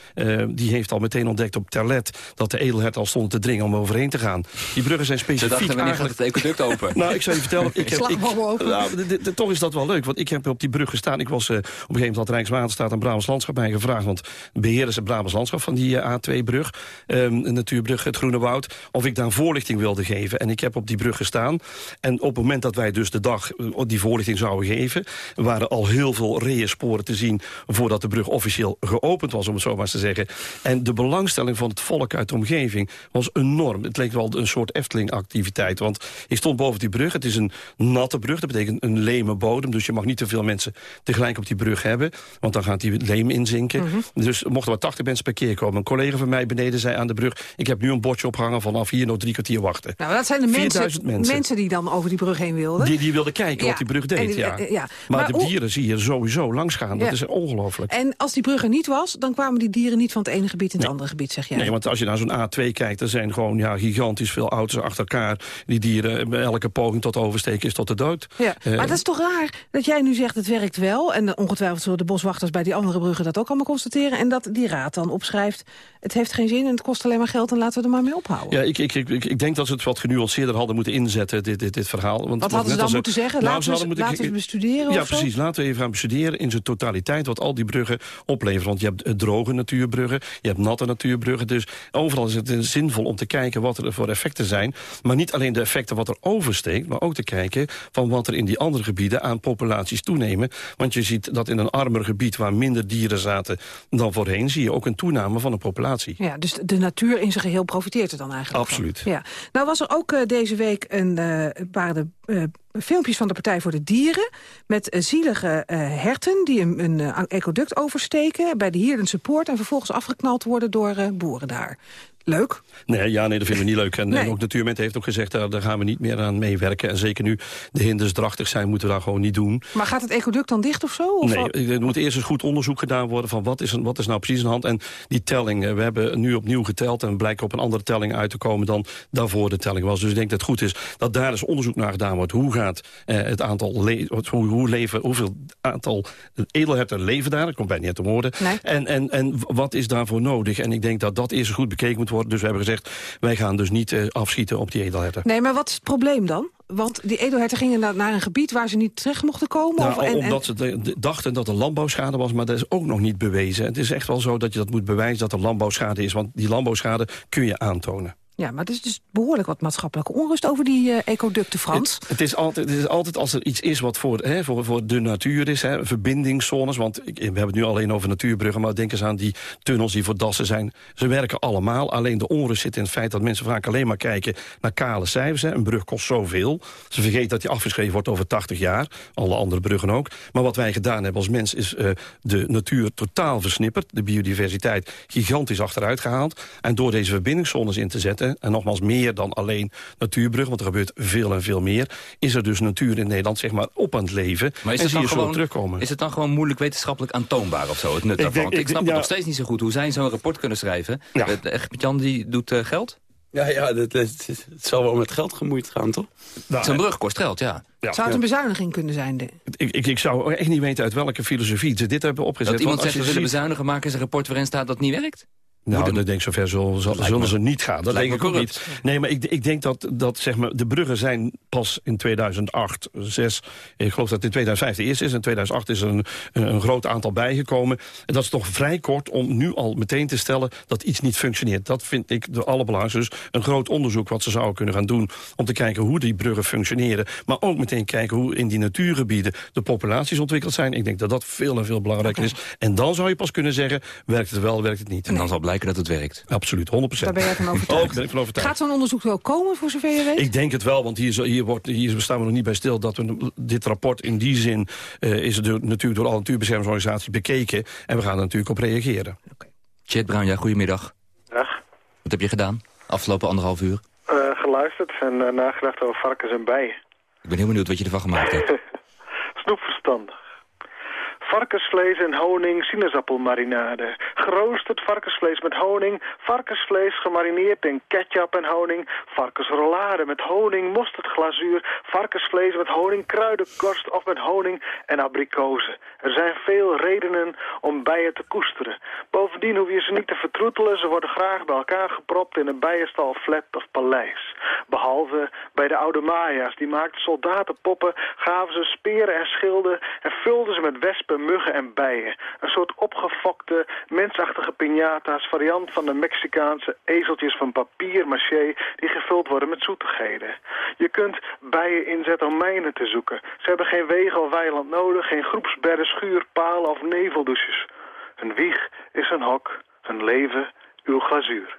die heeft al meteen ontdekt op Terlet dat de edelhert al stond te dringen om overheen te gaan. Die bruggen zijn specifiek. Ze dachten, gaat het ecoduct open? <laughs> nou, ik zou je vertellen, ik heb, ik, nou, de, de, toch is dat wel leuk, want ik heb op die brug gestaan. Ik was uh, op een gegeven moment had Rijkswaterstaat en Brabants Landschap mij gevraagd... want beheren ze Brabants Landschap van die uh, A2-brug, um, natuurbrug het Groene Woud... of ik daar voorlichting wilde geven. En ik heb op die brug gestaan. En op het moment dat wij dus de dag uh, die voorlichting zouden geven... waren al heel veel reënsporen te zien... voordat de brug officieel geopend was, om het zo maar te zeggen. En de belangstelling van het volk uit de omgeving was enorm. Het leek wel een soort Efteling-activiteit. Want ik stond boven die brug, het is een natte brug... Dat betekent een leme bodem, dus je mag niet te veel mensen tegelijk op die brug hebben. Want dan gaat die leem inzinken. Mm -hmm. Dus mochten er 80 mensen per keer komen. Een collega van mij beneden zei aan de brug... ik heb nu een bordje opgehangen vanaf hier nog drie kwartier wachten. Nou, dat zijn de mensen, mensen. mensen die dan over die brug heen wilden. Die, die wilden kijken ja. wat die brug deed, en, ja. Ja. Maar, maar, de dieren zie je sowieso langs gaan. Dat ja. is ongelooflijk. En als die brug er niet was, dan kwamen die dieren niet van het ene gebied in het nee. andere gebied, zeg jij? Nee, want als je naar zo'n A2 kijkt, er zijn gewoon ja, gigantisch veel auto's achter elkaar. Die dieren, elke poging tot oversteken is tot de dood. Ja. Uh, maar dat is toch raar dat jij nu zegt het werkt wel... en ongetwijfeld zullen de boswachters bij die andere bruggen dat ook allemaal constateren... en dat die raad dan opschrijft, het heeft geen zin en het kost alleen maar geld... en laten we er maar mee ophouden. Ja, ik, ik, ik, ik denk dat ze het wat genuanceerder hadden moeten inzetten, dit, dit, dit verhaal. Want wat hadden ze dan moeten ze, zeggen? Nou, laten, we, moeten, laten we bestuderen Ja, precies. Laten we even gaan bestuderen in zijn totaliteit... wat al die bruggen opleveren. Want je hebt droge natuurbruggen, je hebt natte natuurbruggen. Dus overal is het zinvol om te kijken wat er voor effecten zijn. Maar niet alleen de effecten wat er oversteekt... maar ook te kijken... van wat er in die andere gebieden aan populaties toenemen. Want je ziet dat in een armer gebied waar minder dieren zaten dan voorheen... zie je ook een toename van de populatie. Ja, dus de natuur in zijn geheel profiteert er dan eigenlijk Absoluut. Van. Ja. Nou was er ook uh, deze week een, uh, waren de uh, filmpjes van de Partij voor de Dieren... met zielige herten die een, een ecoduct oversteken... bij de Hierdense Poort en vervolgens afgeknald worden door boeren daar. Leuk. Nee, ja, nee, dat vinden we niet leuk. En, nee. en ook Natuurment heeft ook gezegd, daar, daar, gaan we niet meer aan meewerken. En zeker nu de hinders drachtig zijn, moeten we daar gewoon niet doen. Maar gaat het ecoduct dan dicht of zo? Of nee, er moet eerst eens goed onderzoek gedaan worden... van wat is, wat is nou precies aan de hand. En die telling, we hebben nu opnieuw geteld... en blijkt op een andere telling uit te komen dan daarvoor de telling was. Dus ik denk dat het goed is dat daar eens onderzoek naar gedaan wordt. Hoe gaat eh, het aantal, hoe, hoe leven, hoeveel aantal edelherten leven daar? Dat komt bij niet te woorden. Nee. En, en, en wat is daarvoor nodig? En ik denk dat dat eerst goed bekeken moet worden dus we hebben gezegd, wij gaan dus niet uh, afschieten op die edelherten. Nee, maar wat is het probleem dan? Want die edelherten gingen naar, naar een gebied waar ze niet terecht mochten komen? Nou, of, en, omdat ze de, dachten dat er landbouwschade was, maar dat is ook nog niet bewezen. Het is echt wel zo dat je dat moet bewijzen dat er landbouwschade is. Want die landbouwschade kun je aantonen. Ja, maar er is dus behoorlijk wat maatschappelijke onrust over die uh, ecoducten, Frans. Het, is altijd, het is altijd als er iets is wat voor, hè, voor, voor de natuur is, hè, verbindingszones. Want we hebben het nu alleen over natuurbruggen, maar denk eens aan die tunnels die voor dassen zijn. Ze werken allemaal, alleen de onrust zit in het feit dat mensen vaak alleen maar kijken naar kale cijfers. Hè. Een brug kost zoveel. Ze vergeten dat die afgeschreven wordt over 80 jaar. Alle andere bruggen ook. Maar wat wij gedaan hebben als mens is uh, de natuur totaal versnipperd. De biodiversiteit gigantisch achteruit gehaald. En door deze verbindingszones in te zetten en nogmaals meer dan alleen natuurbrug, want er gebeurt veel en veel meer, is er dus natuur in Nederland zeg maar op aan het leven. Maar is en het, dan gewoon, terugkomen. is het dan gewoon moeilijk wetenschappelijk aantoonbaar of zo, het nut Ik daarvan? denk- Want ik ik- snap het ja. nog steeds niet zo goed. Hoe zij zo'n rapport kunnen schrijven? Ja. Ja. Jan die doet eh, geld? Ja, ja het, het, het zal wel met geld gemoeid gaan, toch? Nou, Zo'n brug kost geld, ja. ja, Zou het een bezuiniging kunnen zijn? De... ik, ik, ik zou echt niet weten uit welke filosofie ze dit hebben opgezet. Dat iemand want zegt, als we willen bezuinigen, maken ze een rapport waarin staat dat het niet werkt? Nou, dat denk ik zover zullen, zullen, me- ze niet gaan. Dat lijkt denk me ik ook niet. Nee, maar ik, ik denk dat, dat zeg maar, de bruggen zijn pas in 2008, 6... Ik geloof dat in 2005 de eerste is. In 2008 is er een, een, groot aantal bijgekomen. En dat is toch vrij kort om nu al meteen te stellen... dat iets niet functioneert. Dat vind ik de allerbelangrijkste. Dus een groot onderzoek wat ze zouden kunnen gaan doen... om te kijken hoe die bruggen functioneren. Maar ook meteen kijken hoe in die natuurgebieden... de populaties ontwikkeld zijn. Ik denk dat dat veel en veel belangrijker is. En dan zou je pas kunnen zeggen... werkt het wel, werkt het niet. En dan zal blijken dat het werkt. Absoluut, 100% Daar ben jij van overtuigd. Ook ben ik van overtuigd. Gaat zo'n onderzoek ook komen, voor zover je weet? Ik denk het wel, want hier, zo- hier, wordt, hier staan we nog niet bij stil... dat we dit rapport in die zin eh, is het door- natuurlijk door alle natuurbeschermingsorganisaties bekeken. En we gaan er natuurlijk op reageren. Chet Bruin, ja, goedemiddag. Dag. Wat heb je gedaan? Afgelopen anderhalf uur. Eh, geluisterd en eh, nagedacht over varkens en bijen. Ik ben heel benieuwd wat je ervan gemaakt hebt. <laughs> Snoepverstandig. Varkensvlees en honing, sinaasappelmarinade. Geroosterd varkensvlees met honing, varkensvlees gemarineerd in ketchup en honing, varkensrollade met honing, mosterdglazuur, varkensvlees met honing, kruidenkorst of met honing en abrikozen. Er zijn veel redenen om bijen te koesteren. Bovendien hoef je ze niet te vertroetelen, ze worden graag bij elkaar gepropt in een bijenstal, flat of paleis. Behalve bij de oude Maya's, die maakten soldatenpoppen, gaven ze speren en schilden en vulden ze met wespen, muggen en bijen. Een soort opgefokte, mensachtige piñata's, variant van de Mexicaanse ezeltjes van papier maché die gevuld worden met zoetigheden. Je kunt bijen inzetten om mijnen te zoeken. Ze hebben geen wegen of weiland nodig, geen groepsbedden, schuur, palen of neveldouches. Hun wieg is een hok, hun leven uw glazuur.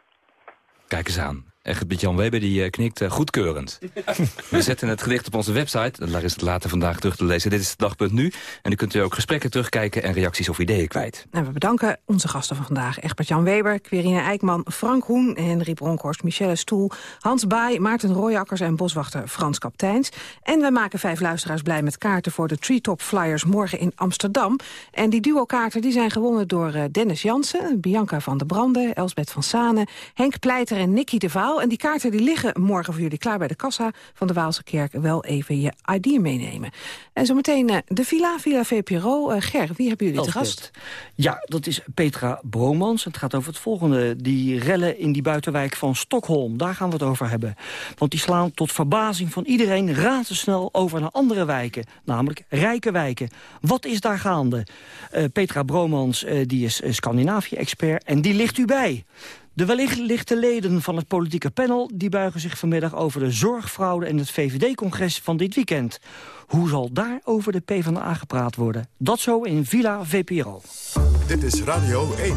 Kijk eens aan. Echt, Jan Weber die eh, knikt eh, goedkeurend. <laughs> We zetten het gedicht op onze website. Daar is het later vandaag terug te lezen. Dit is de dag.nu. En dan kunt u ook gesprekken terugkijken en reacties of ideeën kwijt. En we bedanken onze gasten van vandaag. Egbert-Jan Weber, Querine Eijkman, Frank Hoen, Henry Bronkhorst, Michelle Stoel, Hans Baai, Maarten Rooijakkers en boswachter Frans Kapteins. En we maken vijf luisteraars blij met kaarten voor de Treetop Flyers morgen in Amsterdam. En die duo-kaarten die zijn gewonnen door eh, Dennis Jansen, Bianca van der Brande, Elsbeth van Sanen, Henk Pleiter en Nicky de Vaal. En die kaarten die liggen morgen voor jullie klaar bij de kassa van de Waalse Kerk. Wel even je ID meenemen. En zometeen eh, de Villa, Villa VPRO. Eh, Ger, wie hebben jullie te gast? Ja, dat is Petra Bromans. Het gaat over het volgende. Die rellen in die buitenwijk van Stockholm. Daar gaan we het over hebben. Want die slaan tot verbazing van iedereen razendsnel over naar andere wijken. Namelijk rijke wijken. Wat is daar gaande? Eh, Petra Bromans die is Scandinavië-expert en die ligt u bij. De wellichte leden van het politieke panel die buigen zich vanmiddag over de zorgfraude en het VVD-congres van dit weekend. Hoe zal daar over de PvdA gepraat worden? Dat zo in Villa VPRO. Dit is Radio 1.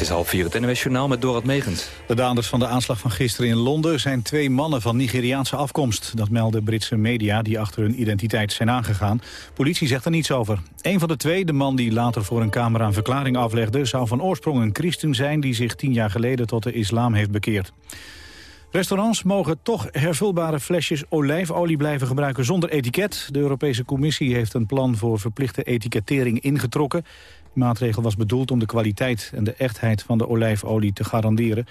Het is half vier, het NWS Journaal met Dorot Megens. De daders van de aanslag van gisteren in Londen zijn twee mannen van Nigeriaanse afkomst. Dat melden Britse media die achter hun identiteit zijn aangegaan. Politie zegt er niets over. Een van de twee, de man die later voor een camera een verklaring aflegde... zou van oorsprong een christen zijn die zich tien jaar geleden tot de islam heeft bekeerd. Restaurants mogen toch hervulbare flesjes olijfolie blijven gebruiken zonder etiket. De Europese Commissie heeft een plan voor verplichte etikettering ingetrokken. De maatregel was bedoeld om de kwaliteit en de echtheid van de olijfolie te garanderen.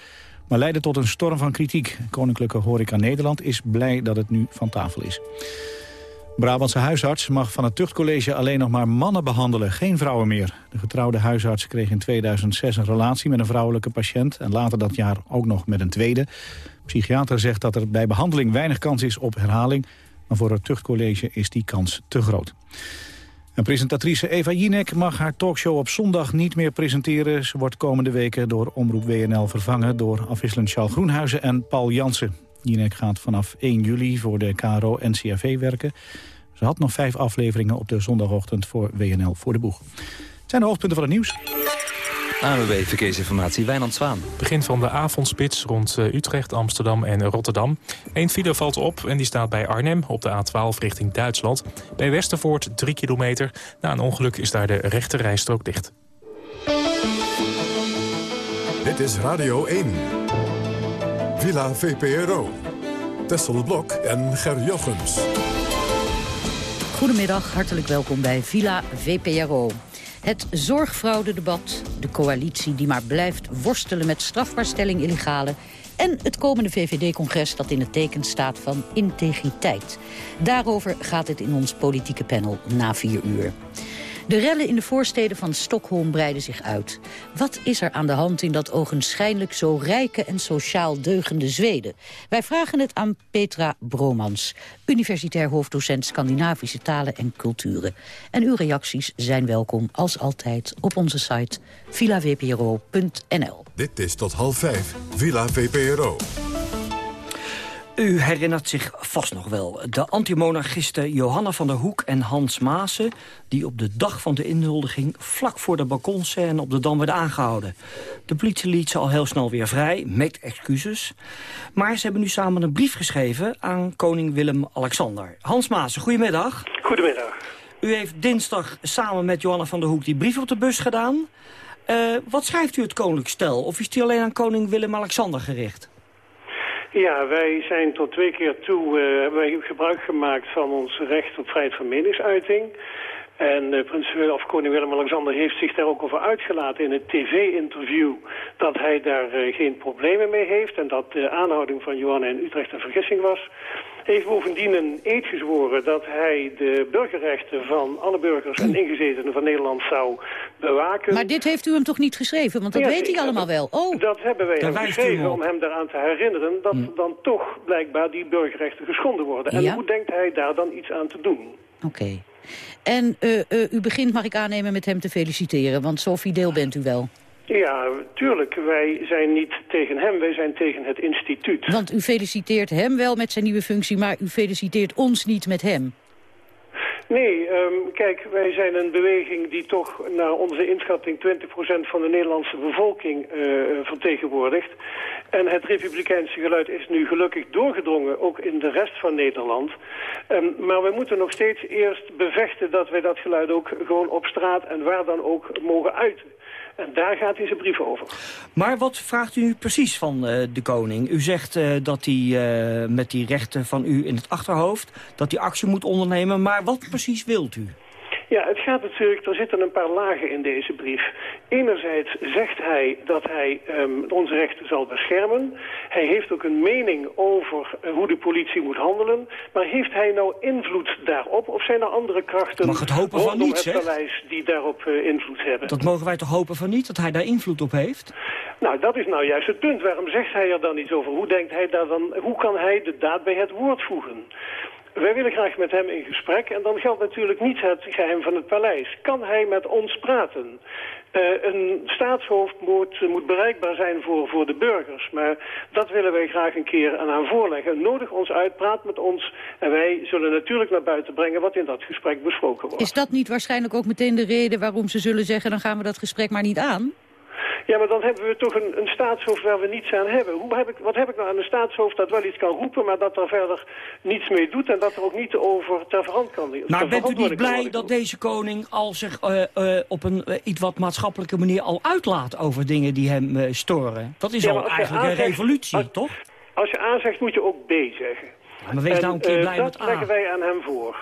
Maar leidde tot een storm van kritiek. Koninklijke Horeca Nederland is blij dat het nu van tafel is. Brabantse huisarts mag van het tuchtcollege alleen nog maar mannen behandelen, geen vrouwen meer. De getrouwde huisarts kreeg in 2006 een relatie met een vrouwelijke patiënt... en later dat jaar ook nog met een tweede. psychiater zegt dat er bij behandeling weinig kans is op herhaling... maar voor het tuchtcollege is die kans te groot. En presentatrice Eva Jinek mag haar talkshow op zondag niet meer presenteren. Ze wordt komende weken door Omroep WNL vervangen... door afwisselend Charles Groenhuizen en Paul Jansen. Jinek gaat vanaf 1 juli voor de KRO-NCRV werken. Ze had nog vijf afleveringen op de zondagochtend voor WNL voor de boeg. Het zijn de hoofdpunten van het nieuws. ANWB Verkeersinformatie, Wijnand Zwaan. Begin van de avondspits rond eh, Utrecht, Amsterdam en Rotterdam. Eén file valt op en die staat bij Arnhem op de A12 richting Duitsland. Bij Westervoort 3 kilometer. Na een ongeluk is daar de rechte rijstrook dicht. Dit is Radio 1. Villa VPRO. Tessel Blok en Ger Jochems. Goedemiddag, hartelijk welkom bij Villa VPRO. Het zorgfraudedebat, de coalitie die maar blijft worstelen met strafbaarstelling illegale... en het komende VVD-congres dat in het teken staat van integriteit. Daarover gaat het in ons politieke panel na vier uur. De rellen in de voorsteden van Stockholm breiden zich uit. Wat is er aan de hand in dat ogenschijnlijk zo rijke en sociaal deugende Zweden? Wij vragen het aan Petra Bromans, universitair hoofddocent Scandinavische talen en culturen. En uw reacties zijn welkom, als altijd, op onze site villavpro.nl. Dit is tot half vijf, Villa VPRO. U herinnert zich vast nog wel. De antimonarchisten Johanna van der Hoek en Hans Maassen... die op de dag van de inhuldiging vlak voor de balkonscène op de Dam werden aangehouden. De politie liet ze al heel snel weer vrij, met excuses. Maar ze hebben nu samen een brief geschreven aan koning Willem-Alexander. Hans Maassen, goedemiddag. Goedemiddag. U heeft dinsdag samen met Johanna van der Hoek die brief op de bus gedaan. Uh, wat schrijft u het koninklijk stel? Of is die alleen aan koning Willem-Alexander gericht? Ja, wij zijn tot twee keer toe uh, hebben wij gebruik gemaakt van ons recht op vrijheid van meningsuiting. En uh, prins of koning Willem-Alexander heeft zich daar ook over uitgelaten in het tv-interview dat hij daar uh, geen problemen mee heeft en dat de aanhouding van Johanna in Utrecht een vergissing was. Hij heeft bovendien een eed gezworen dat hij de burgerrechten van alle burgers en ingezetenen van Nederland zou bewaken. Maar dit heeft u hem toch niet geschreven? Want dat Ja, weet ik hij allemaal wel. Oh, Dat hebben wij hem geschreven om hem daaraan te herinneren dat dan toch blijkbaar die burgerrechten geschonden worden. En Ja. hoe denkt hij daar dan iets aan te doen? oké. En eh, eh, u begint, mag ik aannemen, met hem te feliciteren. Want zo fideel bent u wel. Ja, tuurlijk. Wij zijn niet tegen hem, wij zijn tegen het instituut. Want u feliciteert hem wel met zijn nieuwe functie... maar u feliciteert ons niet met hem. Nee, ehm, kijk, wij zijn een beweging die toch naar onze inschatting 20% van de Nederlandse bevolking eh, vertegenwoordigt. En het republikeinse geluid is nu gelukkig doorgedrongen, ook in de rest van Nederland. Ehm, maar we moeten nog steeds eerst bevechten dat wij dat geluid ook gewoon op straat en waar dan ook mogen uiten. En daar gaat zijn brief over. Maar wat vraagt u precies van eh, de koning? U zegt eh, dat hij eh, met die rechten van u in het achterhoofd... dat hij actie moet ondernemen, maar wat precies wilt u? Ja, het gaat natuurlijk, er zitten een paar lagen in deze brief. Enerzijds zegt hij dat hij ehm, onze rechten zal beschermen. Hij heeft ook een mening over eh, hoe de politie moet handelen. Maar heeft hij nou invloed daarop? Of zijn er andere krachten Mag het hopen van rondom niet, het zeg? paleis die daarop eh, invloed hebben? Dat mogen wij toch hopen van niet, dat hij daar invloed op heeft? Nou, dat is nou juist het punt. Waarom zegt hij er dan iets over? Hoe denkt hij daar dan, hoe kan hij de daad bij het woord voegen? Wij willen graag met hem in gesprek en dan geldt natuurlijk niet het geheim van het paleis. Kan hij met ons praten? Eh, een staatshoofd moet, moet bereikbaar zijn voor, voor de burgers. Maar dat willen wij graag een keer aan hem voorleggen. Nodig ons uit, praat met ons. En wij zullen natuurlijk naar buiten brengen wat in dat gesprek besproken wordt. Is dat niet waarschijnlijk ook meteen de reden waarom ze zullen zeggen... dan gaan we dat gesprek maar niet aan? Ja, maar dan hebben we toch een, een staatshoofd waar we niets aan hebben. Hoe heb ik, wat heb ik nou aan een staatshoofd dat wel iets kan roepen... maar dat er verder niets mee doet en dat er ook niet over ter verant kan Maar bent u niet blij dat deze koning al zich uh, uh, op een uh, iets wat maatschappelijke manier al uitlaat... over dingen die hem storen? Dat is Ja, al eigenlijk een revolutie, als- toch? Als je A zegt, moet je ook B zeggen. Ja, maar wees En, nou een keer eh, blij dat met A. leggen wij aan hem voor.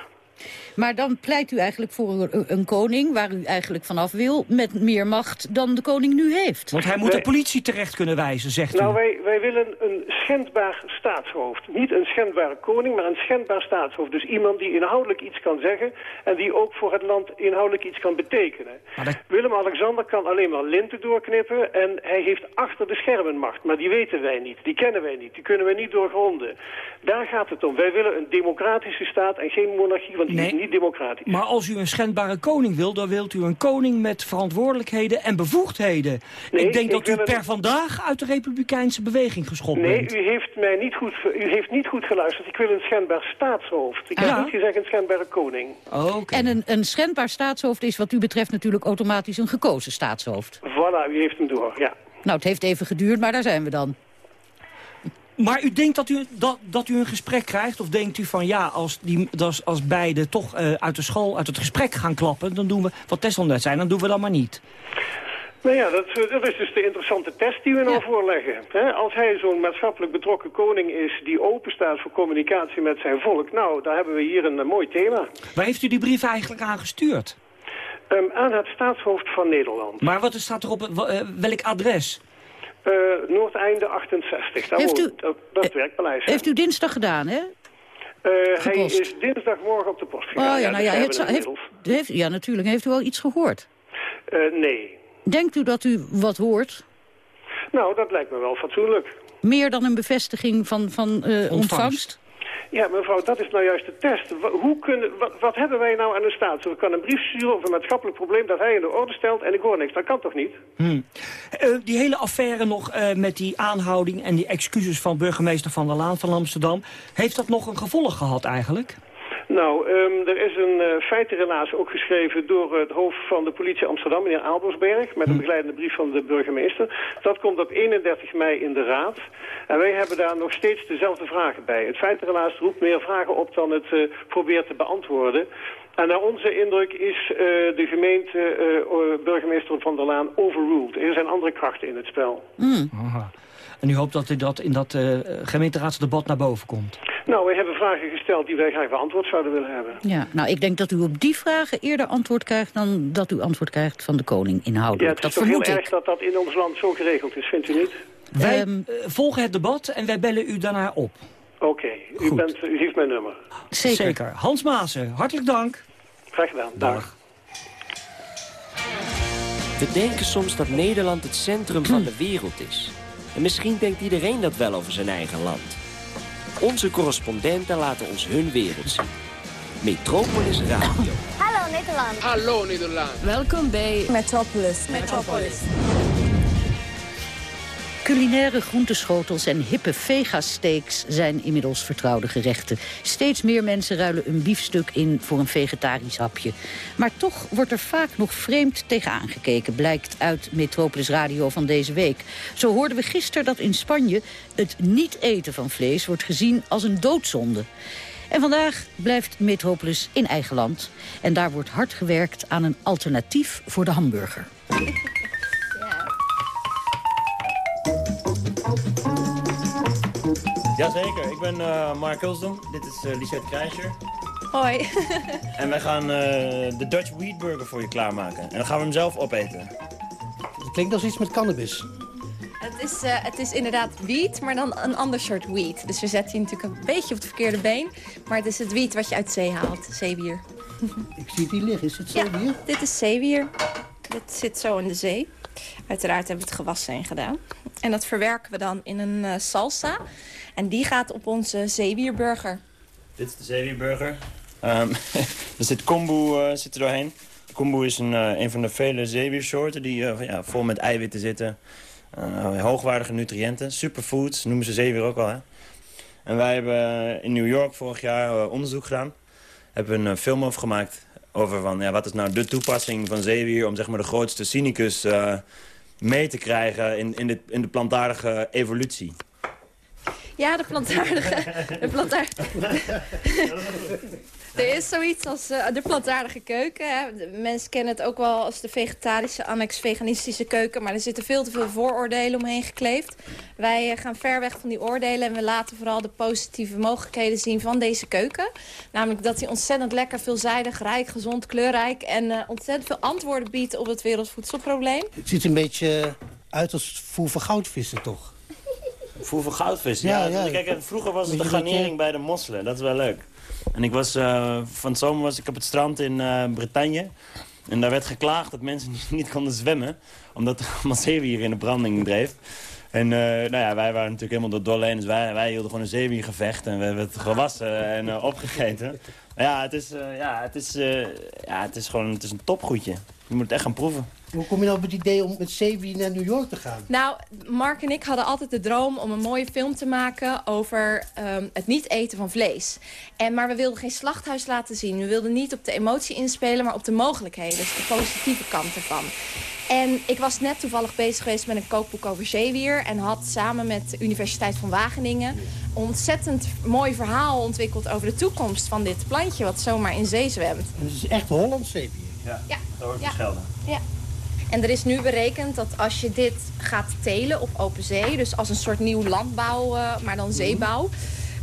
Maar dan pleit u eigenlijk voor een, koning waar u eigenlijk vanaf wil... met meer macht dan de koning nu heeft. Want hij moet de politie terecht kunnen wijzen, zegt Nou, u. wij, wij willen een schendbaar staatshoofd. Niet een schendbare koning, maar een schendbaar staatshoofd. Dus iemand die inhoudelijk iets kan zeggen... en die ook voor het land inhoudelijk iets kan betekenen. Willem-Alexander kan alleen maar linten doorknippen... en hij heeft achter de schermen macht. Maar die weten wij niet, die kennen wij niet, die kunnen wij niet doorgronden. Daar gaat het om. Wij willen een democratische staat en geen monarchie, want die Nee. is niet democratisch. Maar als u een schendbare koning wil, dan wilt u een koning met verantwoordelijkheden en bevoegdheden. Nee, ik denk ik dat u een- per vandaag uit de republikeinse beweging geschopt Nee, bent. u heeft mij niet goed, u heeft niet goed geluisterd. Ik wil een schendbaar staatshoofd. Ik heb Ja. niet gezegd een schendbare koning. En een, een schendbaar staatshoofd is wat u betreft natuurlijk automatisch een gekozen staatshoofd. Voilà, u heeft hem door, ja. Nou, het heeft even geduurd, maar daar zijn we dan. Maar u denkt dat u, dat, dat u een gesprek krijgt? Of denkt u van ja, als, die, als, als beide toch eh, uit de school, uit het gesprek gaan klappen... dan doen we, wat Tessel net zei, dan doen we dat maar niet. Nou ja, dat, dat is dus de interessante test die we nou voorleggen. Als hij zo'n maatschappelijk betrokken koning is die open staat voor communicatie met zijn volk... nou, daar hebben we hier een, eh, mooi thema. Waar heeft u die brief eigenlijk aan gestuurd? Ehm, aan het staatshoofd van Nederland. Maar wat staat er op, eh, welk adres? Eh, Noordeinde 68, daar Heeft woont- u- dat, dat is het werkpaleis. Heeft u dinsdag gedaan, hè? Eh, hij is dinsdagmorgen op de post Oh gegaan. ja, nou dus ja, we heeft, heeft, ja, natuurlijk. Heeft u al iets gehoord? Eh, nee. Denkt u dat u wat hoort? Nou, dat lijkt me wel fatsoenlijk. Meer dan een bevestiging van, van eh, ontvangst? Ja, mevrouw, dat is nou juist de test. Hoe kunnen, wat, hebben wij nou aan een staat? We kan een brief sturen over een maatschappelijk probleem dat hij in de orde stelt en ik hoor niks. Dat kan toch niet? Hm. Eh, die hele affaire nog eh, met die aanhouding en die excuses van burgemeester Van der Laan van Amsterdam... heeft dat nog een gevolg gehad eigenlijk? Nou, ehm, er is een uh, feitenrelaas ook geschreven door het hoofd van de politie Amsterdam, meneer Aalbersberg, met een begeleidende brief van de burgemeester. Dat komt op 31 mei in de raad. En wij hebben daar nog steeds dezelfde vragen bij. Het feitenrelaas roept meer vragen op dan het uh, probeert te beantwoorden. En naar onze indruk is uh, de gemeente uh, burgemeester van der Laan overruled. Er zijn andere krachten in het spel. Mm. En u hoopt dat u dat in dat uh, gemeenteraadsdebat naar boven komt? Nou, wij hebben vragen gesteld die wij graag beantwoord zouden willen hebben. Ja, nou, ik denk dat u op die vragen eerder antwoord krijgt... dan dat u antwoord krijgt van de koning inhoudelijk. Ja, het is dat toch heel vermoed ik. erg dat dat in ons land zo geregeld is, vindt u niet? Wij um, volgen het debat en wij bellen u daarna op. Oké, okay. u, bent, u heeft mijn nummer. Zeker. Zeker. Hans Maassen, hartelijk dank. Graag gedaan. Dag. We denken soms dat Nederland het centrum van de wereld is. En misschien denkt iedereen dat wel over zijn eigen land. Onze correspondenten laten ons hun wereld zien. Metropolis Radio. Hallo Nederland. Hallo Nederland. Welkom bij Metropolis. Metropolis. Culinaire groenteschotels en hippe vega-steaks zijn inmiddels vertrouwde gerechten. Steeds meer mensen ruilen een biefstuk in voor een vegetarisch hapje. Maar toch wordt er vaak nog vreemd tegen aangekeken, blijkt uit Metropolis Radio van deze week. Zo hoorden we gisteren dat in Spanje het niet eten van vlees wordt gezien als een doodzonde. En vandaag blijft Metropolis in eigen land. En daar wordt hard gewerkt aan een alternatief voor de hamburger. Jazeker, ik ben uh, Mark Hulsdom. Dit is uh, Lisette Krijscher. Hoi. <laughs> en wij gaan uh, de Dutch Wheat Burger voor je klaarmaken. En dan gaan we hem zelf opeten. Het klinkt als iets met cannabis. Het is, uh, het is inderdaad wiet, maar dan een ander soort wiet. Dus we zetten je natuurlijk een beetje op het verkeerde been. Maar het is het wiet wat je uit zee haalt, zeewier. <laughs> Ik zie het hier liggen. Is het zeewier? Ja, dit is zeewier. Dit zit zo in de zee. Uiteraard hebben we het gewassen en gedaan. En dat verwerken we dan in een uh, salsa. En die gaat op onze zeewierburger. Dit is de zeewierburger. Um, <laughs> er zit kombu uh, zit er doorheen. Kombu is een, uh, een van de vele zeewiersoorten die uh, ja, vol met eiwitten zitten. hoogwaardige nutriënten, superfoods, noemen ze zeewier ook al. Hè? En wij hebben in New York vorig jaar onderzoek gedaan. Hebben een film over gemaakt over van, ja, wat is nou de toepassing van zeewier... om zeg maar, de grootste cynicus mee te krijgen in, in, de, in de plantaardige evolutie. Ja, de plantaardige... De plantaardige <laughs> er is zoiets als uh, de plantaardige keuken. Hè. Mensen kennen het ook wel als de vegetarische annex veganistische keuken. Maar er zitten veel te veel vooroordelen omheen gekleefd. Wij uh, gaan ver weg van die oordelen. En we laten vooral de positieve mogelijkheden zien van deze keuken. Namelijk dat hij ontzettend lekker, veelzijdig, rijk, gezond, kleurrijk... en uh, ontzettend veel antwoorden biedt op het wereldvoedselprobleem. Het ziet een beetje uit als voer voor goudvissen, toch? Voer voor goudvissen? Ja, ja, ja. Kijk, vroeger was het de garnering bij de mosselen. Dat is wel leuk. En ik was, uh, van zomer was ik op het strand in uh, Bretagne. En daar werd geklaagd dat mensen <laughs> niet konden zwemmen. Omdat de <laughs> zeewier in de branding dreef. En uh, nou ja, wij waren natuurlijk helemaal door dolle heen. Dus wij, wij hielden gewoon een zeewiergevecht. En we hebben het gewassen en opgegeten. Maar ja, het is, ja, het is, ja, het is gewoon het is een topgoedje. Je moet het echt gaan proeven. Hoe kom je nou op het idee om met Sebi naar New York te gaan? Nou, Mark en ik hadden altijd de droom om een mooie film te maken... over um, het niet eten van vlees. En, maar we wilden geen slachthuis laten zien. We wilden niet op de emotie inspelen, maar op de mogelijkheden. Dus de positieve kant ervan. En ik was net toevallig bezig geweest met een kookboek over zeewier... en had samen met de Universiteit van Wageningen... een ontzettend mooi verhaal ontwikkeld over de toekomst van dit plantje... wat zomaar in zee zwemt. Het is echt Hollands zeewier? Ja, ja. dat wordt ja. Ja. En er is nu berekend dat als je dit gaat telen op open zee... dus als een soort nieuw landbouw, uh, maar dan zeebouw...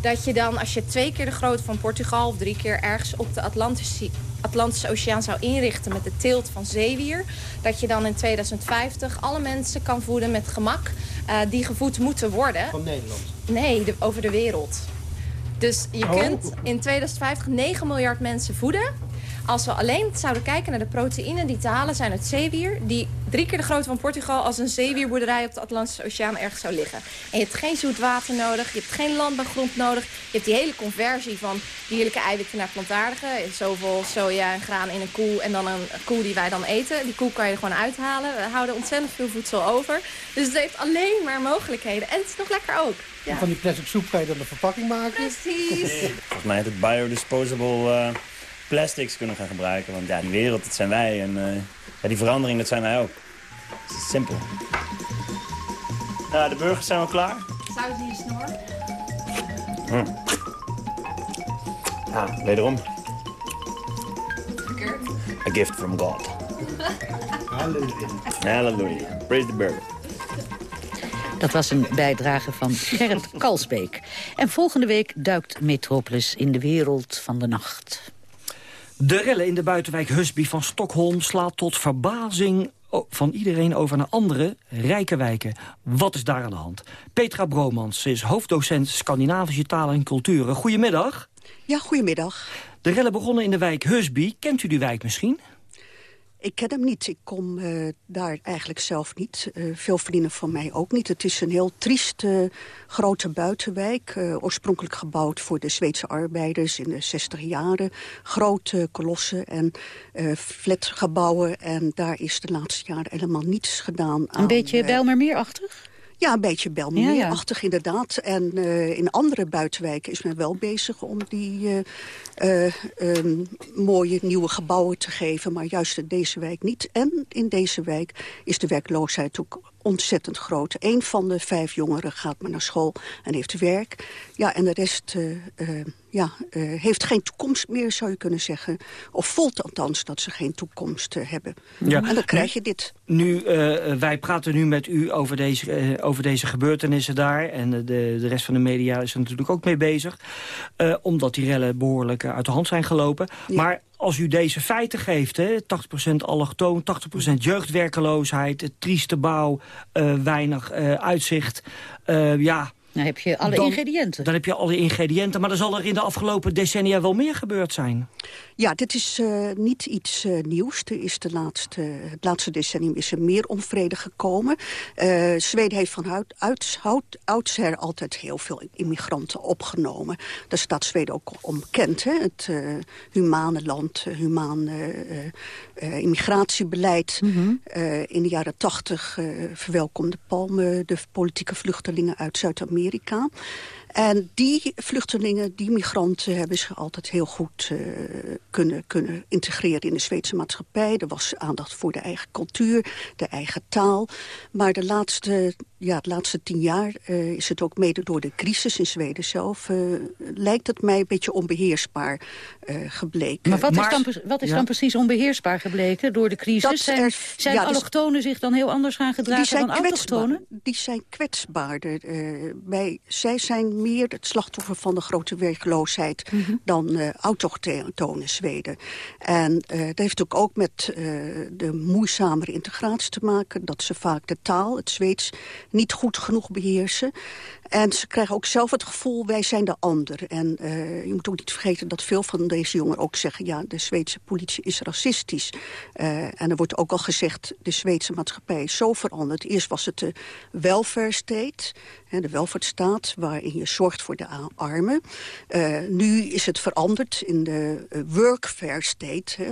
dat je dan, als je twee keer de grootte van Portugal... of drie keer ergens op de Atlantische, Atlantische Oceaan zou inrichten... met de teelt van zeewier... dat je dan in 2050 alle mensen kan voeden met gemak... Uh, die gevoed moeten worden. Van Nederland? Nee, de, over de wereld. Dus je oh. kunt in 2050 9 miljard mensen voeden... Als we alleen zouden kijken naar de proteïnen die te halen zijn uit zeewier... die drie keer de grootte van Portugal als een zeewierboerderij op de Atlantische Oceaan ergens zou liggen. En je hebt geen zoet water nodig, je hebt geen landbouwgrond nodig. Je hebt die hele conversie van dierlijke eiwitten naar plantaardige. Zoveel soja en graan in een koe en dan een koe die wij dan eten. Die koe kan je er gewoon uithalen. We houden ontzettend veel voedsel over. Dus het heeft alleen maar mogelijkheden. En het is nog lekker ook. Ja. Van die plastic soep kan je dan een verpakking maken. Precies. Volgens mij is het biodisposable... Uh plastics kunnen gaan gebruiken. Want ja, die wereld, dat zijn wij. En uh, ja, die verandering, dat zijn wij ook. Het is simpel. Nou, de burgers zijn al klaar. Zout in je snor. Hm. Ja, wederom. Verkeerd. A gift from God. Halleluja. Halleluja. Praise the burger. Dat was een bijdrage van Gerrit Kalsbeek. En volgende week duikt Metropolis in de wereld van de nacht. De rellen in de buitenwijk Husby van Stockholm slaat tot verbazing van iedereen over naar andere, rijke wijken. Wat is daar aan de hand? Petra Bromans is hoofddocent Scandinavische talen en culturen. Goedemiddag. Ja, goedemiddag. De rellen begonnen in de wijk Husby. Kent u die wijk misschien? Ik ken hem niet. Ik kom uh, daar eigenlijk zelf niet. Uh, veel vrienden van mij ook niet. Het is een heel trieste grote buitenwijk. Uh, oorspronkelijk gebouwd voor de Zweedse arbeiders in de 60 jaren. Grote kolossen en flatgebouwen. En daar is de laatste jaren helemaal niets gedaan aan... Een beetje Bijlmermeerachtig? Ja, een beetje Belmeerachtig inderdaad. En uh, in andere buitenwijken is men wel bezig om die uh, uh, mooie nieuwe gebouwen te geven. Maar juist in deze wijk niet. En in deze wijk is de werkloosheid ook ontzettend groot. Eén van de vijf jongeren gaat maar naar school en heeft werk. Ja, en de rest ja, uh, heeft geen toekomst meer, zou je kunnen zeggen. Of voelt althans dat ze geen toekomst hebben. Ja. En dan krijg je dit. Nu, wij praten nu met u over deze, over deze gebeurtenissen daar. En de, de rest van de media is er natuurlijk ook mee bezig. omdat die rellen behoorlijk uit de hand zijn gelopen. Ja. Maar als u deze feiten geeft, hè, 80% allochtoon, 80% jeugdwerkeloosheid... trieste bouw, weinig uitzicht... Ja, Dan heb je alle dan, ingrediënten. Dan heb je alle ingrediënten, maar er zal er in de afgelopen decennia wel meer gebeurd zijn. Ja, dit is uh, niet iets uh, nieuws. Er is de laatste, het laatste decennium is er meer onvrede gekomen. Uh, Zweden heeft van uit, uit, oudsher altijd heel veel immigranten opgenomen. Daar staat Zweden ook om bekend. Hè? Het humane land, humaan immigratiebeleid. Mm -hmm. in de jaren tachtig verwelkomde Palme de politieke vluchtelingen uit Zuid-Amerika. América En die vluchtelingen, die migranten, hebben zich altijd heel goed uh, kunnen, kunnen integreren in de Zweedse maatschappij. Er was aandacht voor de eigen cultuur, de eigen taal. Maar de laatste, ja, de laatste tien jaar uh, is het ook mede door de crisis in Zweden zelf... Uh, lijkt het mij een beetje onbeheersbaar gebleken. Maar wat is, dan, wat is ja. dan precies onbeheersbaar gebleken door de crisis? Dat zijn er, zijn ja, allochtonen dus, zich dan heel anders gaan gedragen dan autochtonen? Die zijn kwetsbaarder. bij, zij zijn meer het slachtoffer van de grote werkloosheid... Mm -hmm. dan uh, autochtone Zweden. En uh, dat heeft ook, ook met uh, de moeizamere integratie te maken... dat ze vaak de taal, het Zweeds, niet goed genoeg beheersen. En ze krijgen ook zelf het gevoel, wij zijn de ander. En uh, je moet ook niet vergeten dat veel van deze jongeren ook zeggen... ja, de Zweedse politie is racistisch. Uh, en er wordt ook al gezegd, de Zweedse maatschappij is zo veranderd. Eerst was het de welfare state, de welvaartsstaat... waarin je zorgt voor de armen. Uh, nu is het veranderd in de workfare state.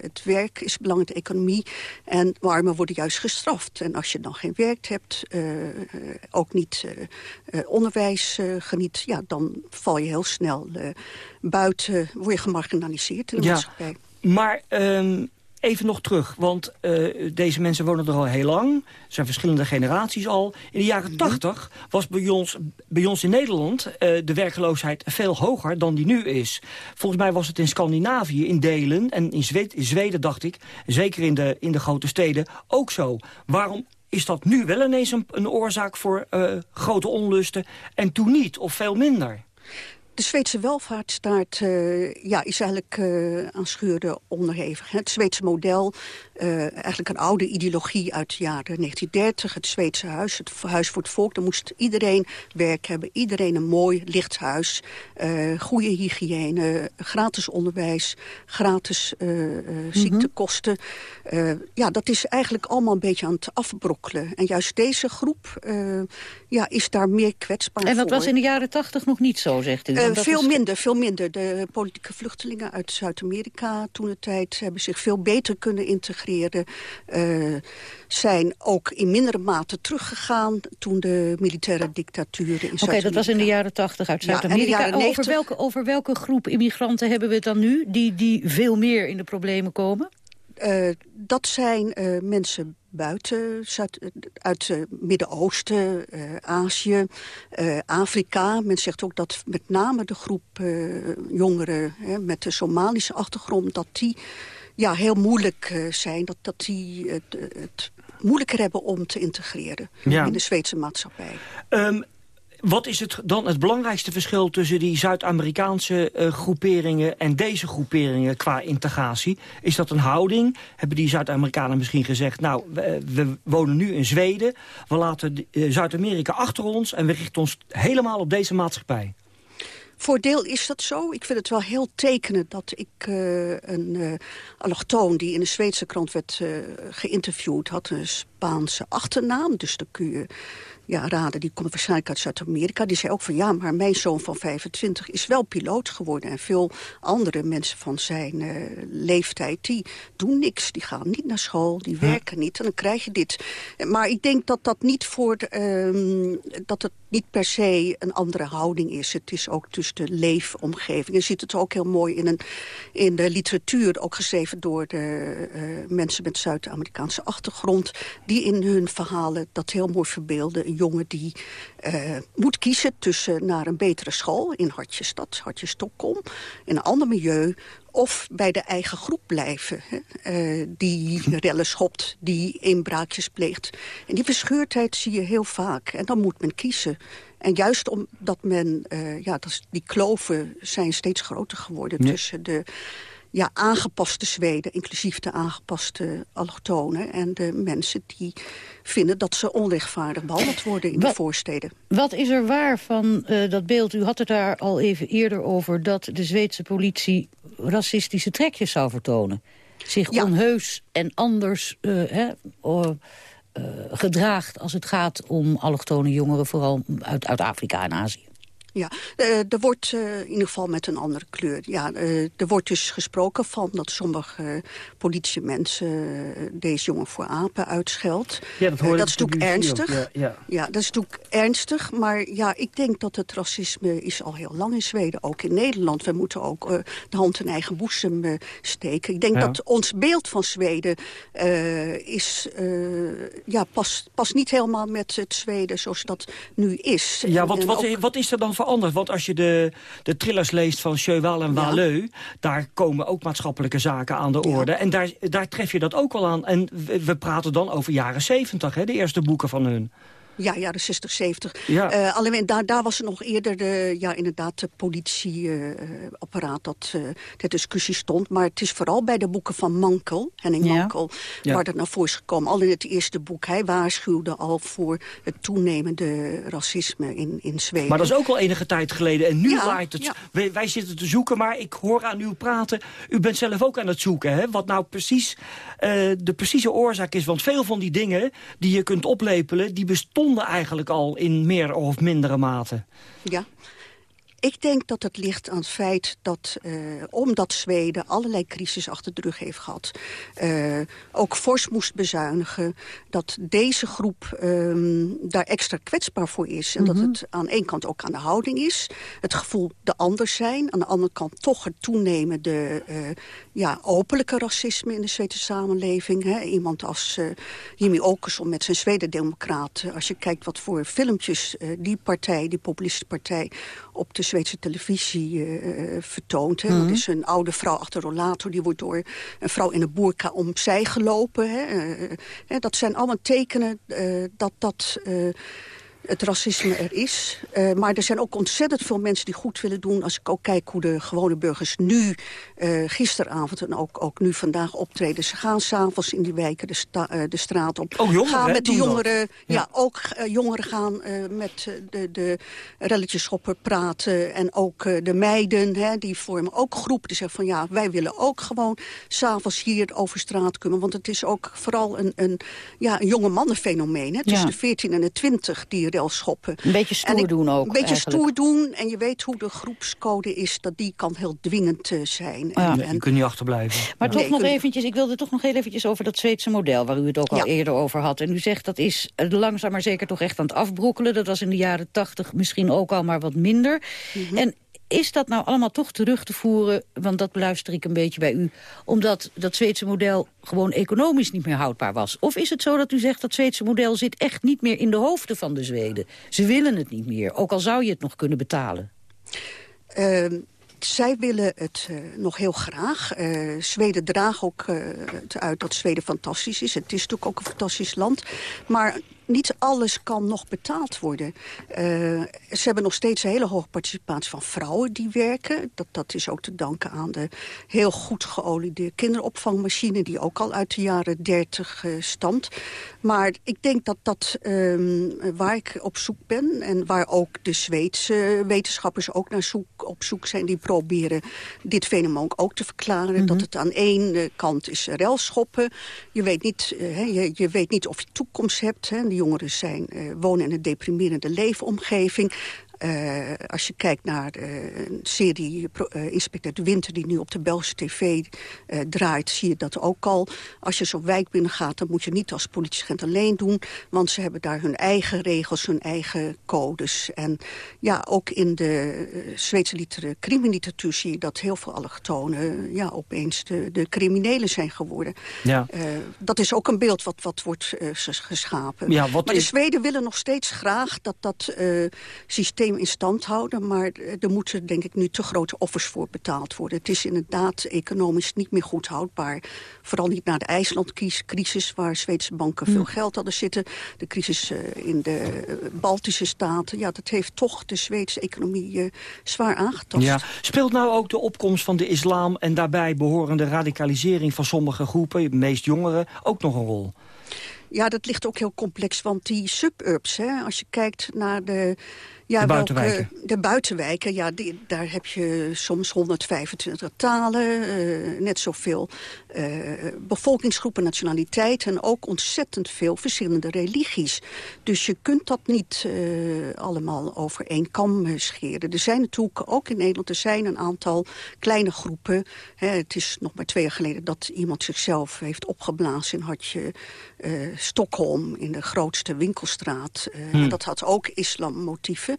Het werk is belangrijk, de economie. En armen worden juist gestraft. En als je dan geen werk hebt, ook niet onderwijs uh, geniet... Ja, dan val je heel snel uh, buiten, word je gemarginaliseerd in de ja, maatschappij. Maar um, even nog terug, want deze mensen wonen er al heel lang. Er zijn verschillende generaties al. In de jaren tachtig mm -hmm. was bij ons, bij ons in Nederland de werkloosheid veel hoger dan die nu is. Volgens mij was het in Scandinavië, in delen en in Zweden, in Zweden dacht ik... zeker in de, in de grote steden, ook zo. Waarom is dat nu wel ineens een, een oorzaak voor uh, grote onlusten en toen niet, of veel minder? De Zweedse welvaartsstaat uh, ja, is eigenlijk uh, aan schuurde onderhevig. Het Zweedse model, uh, eigenlijk een oude ideologie uit de jaren 1930. Het Zweedse huis, het huis voor het volk. Daar moest iedereen werk hebben, iedereen een mooi, licht huis. goede hygiëne, gratis onderwijs, gratis mm -hmm. ziektekosten. ja, dat is eigenlijk allemaal een beetje aan het afbrokkelen. En juist deze groep ja, is daar meer kwetsbaar En dat voor. was in de jaren tachtig nog niet zo, zegt u? Uh, veel is... minder, veel minder. De politieke vluchtelingen uit Zuid-Amerika toen de tijd hebben zich veel beter kunnen integreren. Uh, zijn ook in mindere mate teruggegaan toen de militaire dictaturen in Zuid-Amerika... Oké, dat was in de jaren tachtig uit Zuid-Amerika. Ja, over, welke, over welke groep immigranten hebben we het dan nu die, die veel meer in de problemen komen? Uh, dat zijn uh, mensen buiten, Zuid, uit het Midden-Oosten, Azië, Afrika. Men zegt ook dat met name de groep jongeren met de Somalische achtergrond... dat die ja, heel moeilijk zijn, dat, dat die het, het moeilijker hebben om te integreren ja. in de Zweedse maatschappij. Um, wat is het dan het belangrijkste verschil tussen die Zuid-Amerikaanse uh, groeperingen en deze groeperingen qua integratie? Is dat een houding? Hebben die Zuid-Amerikanen misschien gezegd, nou, we, we, wonen nu in Zweden, we laten uh, Zuid-Amerika achter ons en we richten ons helemaal op deze maatschappij? Voor deel is dat zo. Ik vind het wel heel tekenend dat ik een uh, allochtoon... die in de Zweedse krant werd geïnterviewd... had een Spaanse achternaam. Dus kun je ja, raden, die komt waarschijnlijk uit Zuid-Amerika. Die zei ook van ja, maar mijn zoon van 25 is wel piloot geworden. En veel andere mensen van zijn uh, leeftijd, die doen niks. Die gaan niet naar school, die werken niet. En dan krijg je dit. Maar ik denk dat dat niet voor de, um, dat het niet per se een andere houding is. Het is ook dus de leefomgeving. Je ziet het ook heel mooi in, een, in de literatuur, ook geschreven door de uh, mensen met Zuid-Amerikaanse achtergrond, die in hun verhalen dat heel mooi verbeelden. Een jongen die uh, moet kiezen tussen naar een betere school in Hartje Stad, Hartje Stockholm, in een ander milieu, of bij de eigen groep blijven. Hè? Uh, die rellen schopt, die inbraakjes pleegt. En die verscheurdheid zie je heel vaak. En dan moet men kiezen. En juist omdat men, uh, ja, dat die kloven zijn steeds groter geworden... Ja. tussen de ja, aangepaste Zweden, inclusief de aangepaste allochtonen... en de mensen die vinden dat ze onrechtvaardig behandeld worden in de voorsteden. Wat is er waar van uh, dat beeld? U had het daar al even eerder over... dat de Zweedse politie racistische trekjes zou vertonen. Zich onheus en anders uh, hè, uh, gedraagt als het gaat om allochtone jongeren... vooral uit, uit Afrika en Azië. Ja, uh, er wordt uh, in ieder geval met een andere kleur. Ja, uh, er wordt dus gesproken van dat sommige politiemensen deze jongen voor apen uitscheldt. Ja, dat, dat is natuurlijk ernstig. Ja, ja. ja, dat is natuurlijk ernstig. Maar ja, ik denk dat het racisme is al heel lang in Zweden, ook in Nederland. We moeten ook de hand in eigen boezem steken. Ik denk Ja. dat ons beeld van Zweden is, ja, past, past niet helemaal met het Zweden zoals dat nu is. Ja, En- wat, en wat, ook- wat is er dan veranderd? Want als je de, de thrillers leest van Cheuval en Walleu... daar komen ook maatschappelijke zaken aan de orde. En daar, daar tref je dat ook wel aan. En we, we praten dan over jaren zeventig, de eerste boeken van hun. Ja, jaren 60, 70. Ja. Eh, alleen daar, daar was het nog eerder de, ja, inderdaad de politieapparaat dat eh, ter discussie stond. Maar het is vooral bij de boeken van Mankel, Henning Ja. Mankel, Ja. waar dat naar voren is gekomen. Al in het eerste boek. Hij waarschuwde al voor het toenemende racisme in, in Zweden. Maar dat is ook al enige tijd geleden. En nu Ja, waait het. ja. Wij, wij zitten te zoeken, maar ik hoor aan u praten. U bent zelf ook aan het zoeken, hè? Wat nou precies eh, de precieze oorzaak is. Want veel van die dingen die je kunt oplepelen... die bestonden eigenlijk al in meer of mindere mate. Ja. Ik denk dat het ligt aan het feit dat, eh, omdat Zweden allerlei crisis achter de rug heeft gehad, eh, ook fors moest bezuinigen, dat deze groep ehm, daar extra kwetsbaar voor is. En dat het aan één kant ook aan de houding is, het gevoel de anders zijn, aan de andere kant toch het toenemende eh, ja, openlijke racisme in de Zweedse samenleving. Hè. Iemand als eh Jimmy Åkesson met zijn Zweden-democraten, als je kijkt wat voor filmpjes eh, die partij, die populistische partij, op de Zweedse televisie eh, eh, vertoont. Hè. Mhm. Dat is een oude vrouw achter een rollator. Die wordt door een vrouw in een boerka omzij gelopen. Hè. Eh, eh, dat zijn allemaal tekenen eh, dat dat... het racisme er is. Eh, maar er zijn ook ontzettend veel mensen die goed willen doen. Als ik ook kijk hoe de gewone burgers nu, eh, gisteravond en ook, ook nu vandaag optreden. Ze gaan s'avonds in die wijken de, sta- eh, de straat op. Ook jongeren, gaan hè, met de jongeren. Ja, Ja. ook jongeren gaan eh, met de, de relletjeschoppen praten. En ook de meiden, hè, die vormen ook groepen. Die zeggen van ja, wij willen ook gewoon s'avonds hier over straat kunnen. Want het is ook vooral een, een, ja, een jonge mannenfenomeen. Hè, tussen Ja. de 14 en de 20 die relschoppen. Een beetje stoer ik- doen ook, Een beetje eigenlijk. stoer doen. En je weet hoe de groepscode is. Dat die kan heel dwingend eh, zijn. Ja. En, je kunt niet achterblijven. Maar Ja. toch Nee, nog kun- eventjes, ik wilde toch nog heel eventjes over dat Zweedse model... waar u het ook al Ja. eerder over had. En u zegt dat is eh, langzaam maar zeker toch echt aan het afbrokkelen. Dat was in de jaren tachtig misschien ook al maar wat minder. Mhm. En is dat nou allemaal toch terug te voeren, want dat beluister ik een beetje bij u... omdat dat Zweedse model gewoon economisch niet meer houdbaar was? Of is het zo dat u zegt dat Zweedse model zit echt niet meer in de hoofden van de Zweden? Ze willen het niet meer, ook al zou je het nog kunnen betalen. Ehm, zij willen het eh, nog heel graag. Eh, Zweden draagt ook eh, uit dat Zweden fantastisch is. Het is natuurlijk ook een fantastisch land. Maar niet alles kan nog betaald worden. Eh, ze hebben nog steeds een hele hoge participatie van vrouwen die werken. Dat, dat is ook te danken aan de heel goed geoliede kinderopvangmachine... die ook al uit de jaren 30 eh, stamt. Maar ik denk dat dat ehm, waar ik op zoek ben... en waar ook de Zweedse wetenschappers ook naar zoek, op zoek zijn... die proberen dit fenomeen ook te verklaren. Dat het aan één eh, kant is relschoppen. Je weet niet, hè, je, je weet niet of je toekomst hebt. Hè. Jongeren zijn, eh, wonen in een deprimerende leefomgeving. Eh, als je kijkt naar eh, een serie eh, Inspecteur de Winter... die nu op de Belgische tv draait, zie je dat ook al. Als je zo'n wijk binnen gaat, dan moet je niet als politieagent alleen doen... want ze hebben daar hun eigen regels, hun eigen codes. En ja, ook in de Zweedse liter- zie je... dat heel veel allochtonen ja, opeens de, de criminelen zijn geworden. Ja. Dat is ook een beeld wat, wat wordt ges- geschapen. Ja, wat maar de Zweden willen nog steeds graag dat dat eh, systeem in stand houden... maar er moeten denk ik nu te grote offers voor betaald worden. Het is inderdaad economisch niet meer goed houdbaar. Vooral niet na de IJslandcrisis, waar Zweedse banken veel geld hadden zitten. De crisis uh, in de Baltische staten. Ja, dat heeft toch de Zweedse economie uh, zwaar aangetast. Ja. Speelt nou ook de opkomst van de islam... en daarbij behorende radicalisering van sommige groepen... meest jongeren, ook nog een rol? Ja, dat ligt ook heel complex, want die suburbs, hè, als je kijkt naar de ja, de buitenwijken. Welke, de buitenwijken, ja, die, daar heb je soms 125 talen, uh, net zoveel uh, bevolkingsgroepen, nationaliteiten... en ook ontzettend veel verschillende religies. Dus je kunt dat niet uh, allemaal over één kam scheren. Er zijn natuurlijk ook in Nederland er zijn een aantal kleine groepen. Hè, het is nog maar twee jaar geleden dat iemand zichzelf heeft opgeblazen... in hartje Stockholm, in de grootste winkelstraat. Hmm. Dat had ook islammotieven.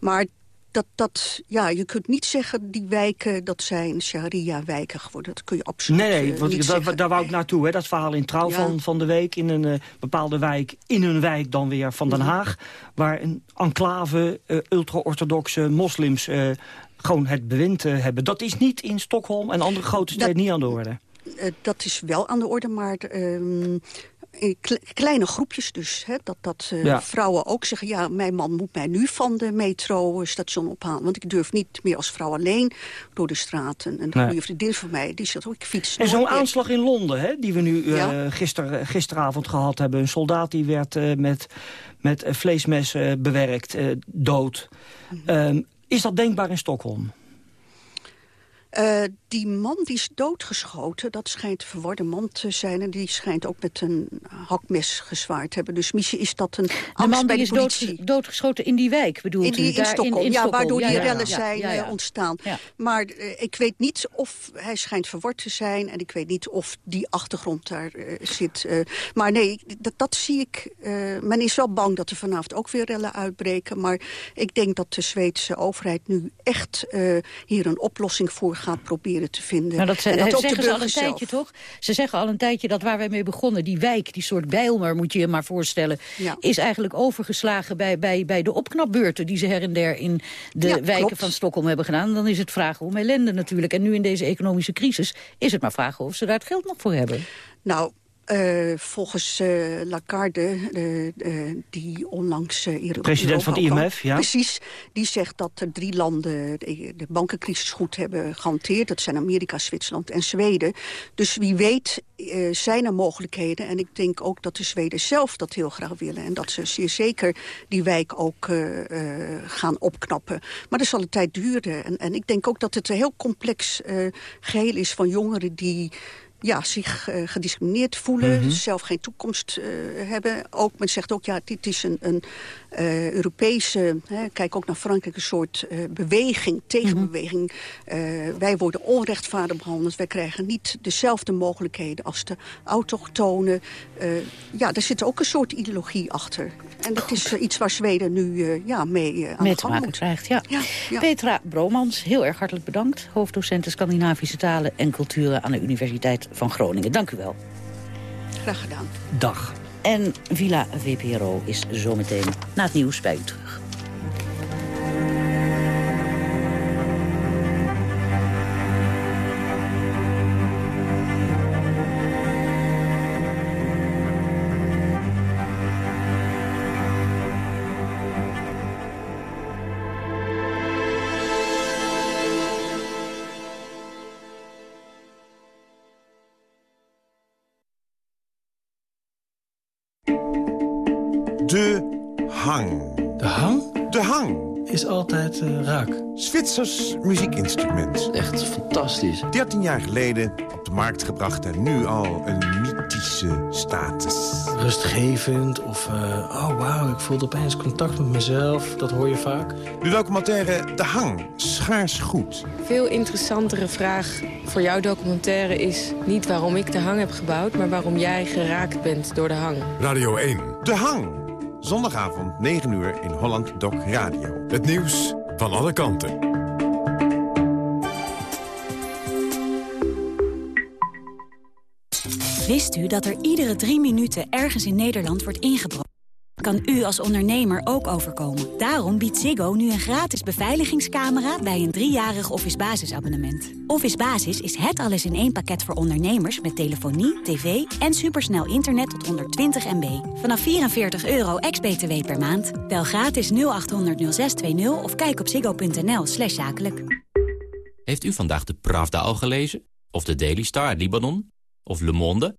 Maar dat, dat, ja, je kunt niet zeggen, die wijken, dat zijn sharia-wijken geworden. Dat kun je absoluut Nee, nee uh, want niet daar, wou ik naartoe, hè, dat verhaal in Trouw Ja. van, van de week. In een uh, bepaalde wijk, in een wijk dan weer van Den Mhm. Haag. Waar een enclave uh, ultra-orthodoxe moslims uh, gewoon het bewind hebben. Dat is niet in Stockholm en andere grote steden niet aan de orde. Dat is wel aan de orde, maar um, in kle kleine groepjes dus. Hè, dat dat uh, Ja. vrouwen ook zeggen... ja, mijn man moet mij nu van de metrostation ophalen. Want ik durf niet meer als vrouw alleen door de straat. En een Nee. goede vriendin van mij, die zegt ook, ik fiets En zo'n aanslag in Londen, hè, die we nu uh, Ja. gister, gisteravond gehad hebben. Een soldaat die werd uh, met, met vleesmes bewerkt, dood. Mhm. Um, is dat denkbaar in Stockholm? Uh, die man die is doodgeschoten, dat schijnt een verwarde man te zijn. En die schijnt ook met een hakmes gezwaard te hebben. Dus misschien is dat een De man die is dood, doodgeschoten in die wijk, bedoelt in, die, u? in, Daar Stockholm, in, in ja, Stockholm. waardoor die ja, rellen zijn uh, ontstaan. Maar uh, ik weet niet of, hij schijnt verward te zijn... en ik weet niet of die achtergrond daar uh, zit. maar nee, dat, dat zie ik... men is wel bang dat er vanavond ook weer rellen uitbreken. Maar ik denk dat de Zweedse overheid nu echt hier een oplossing voor gaat proberen te vinden. Nou, dat, ze, en dat zeggen ze al een zelf. tijdje, toch? Ze zeggen al een tijdje dat waar wij mee begonnen, die wijk, die soort Bijlmer, moet je je maar voorstellen, Ja. is eigenlijk overgeslagen bij, bij, bij de opknapbeurten die ze her en der in de Ja, wijken klopt. van Stockholm hebben gedaan. En dan is het vragen om ellende natuurlijk. En nu in deze economische crisis is het maar vragen of ze daar het geld nog voor hebben. Nou, uh, volgens uh, Lagarde, uh, die onlangs hier President van het IMF, ja. Precies, die zegt dat er drie landen de, de bankencrisis goed hebben gehanteerd. Dat zijn Amerika, Zwitserland en Zweden. Dus wie weet zijn er mogelijkheden. En ik denk ook dat de Zweden zelf dat heel graag willen. En dat ze zeer zeker die wijk ook gaan opknappen. Maar dat zal een tijd duren. En, en ik denk ook dat het een heel complex geheel is van jongeren die ja, zich uh, gediscrimineerd voelen, Mhm. mm -hmm. zelf geen toekomst uh, hebben. Ook, men zegt ook, ja, dit is een, een uh, Europese, hè, kijk ook naar Frankrijk, een soort beweging, tegenbeweging. Mhm. wij worden onrechtvaardig behandeld, wij krijgen niet dezelfde mogelijkheden als de autochtonen. ja, er zit ook een soort ideologie achter. En dat is iets waar Zweden nu ja, mee aan Mee de te gang maken moet. krijgt, ja. Ja, ja. Petra Bromans, heel erg hartelijk bedankt. Hoofddocent Scandinavische talen en culturen aan de Universiteit van Groningen. Dank u wel. Graag gedaan. Dag. En Villa VPRO is zometeen na het nieuws bij u terug. De hang. De hang? De hang. Is altijd uh, raak. Zwitsers muziekinstrument. Echt fantastisch. 13 jaar geleden op de markt gebracht en nu al een mythische status. Rustgevend of, uh, oh wauw, ik voelde opeens contact met mezelf. Dat hoor je vaak. De documentaire De Hang, schaars goed. Veel interessantere vraag voor jouw documentaire is niet waarom ik de hang heb gebouwd... maar waarom jij geraakt bent door de hang. Radio 1. De Hang. Zondagavond 9 uur in Holland Doc Radio. Het nieuws van alle kanten. Wist u dat er iedere drie minuten ergens in Nederland wordt ingebroken? Kan u als ondernemer ook overkomen. Daarom biedt Ziggo nu een gratis beveiligingscamera bij een driejarig Office basisabonnement. Office Basis is het alles in één pakket voor ondernemers met telefonie, tv en supersnel internet tot 120 MB. Vanaf 44 euro ex-BTW per maand. Bel gratis 0800 0620 of kijk op ziggo.nl slash zakelijk. Heeft u vandaag de Pravda al gelezen? Of de Daily Star Libanon? Of Le Monde?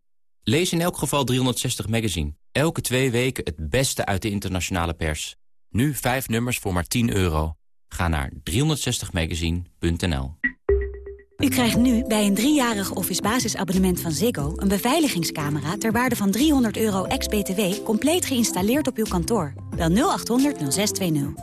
Lees in elk geval 360 Magazine. Elke twee weken het beste uit de internationale pers. Nu vijf nummers voor maar 10 euro. Ga naar 360magazine.nl U krijgt nu bij een driejarig Office basisabonnement van Ziggo... een beveiligingscamera ter waarde van 300 euro ex-BTW... compleet geïnstalleerd op uw kantoor. Bel 0800 0620.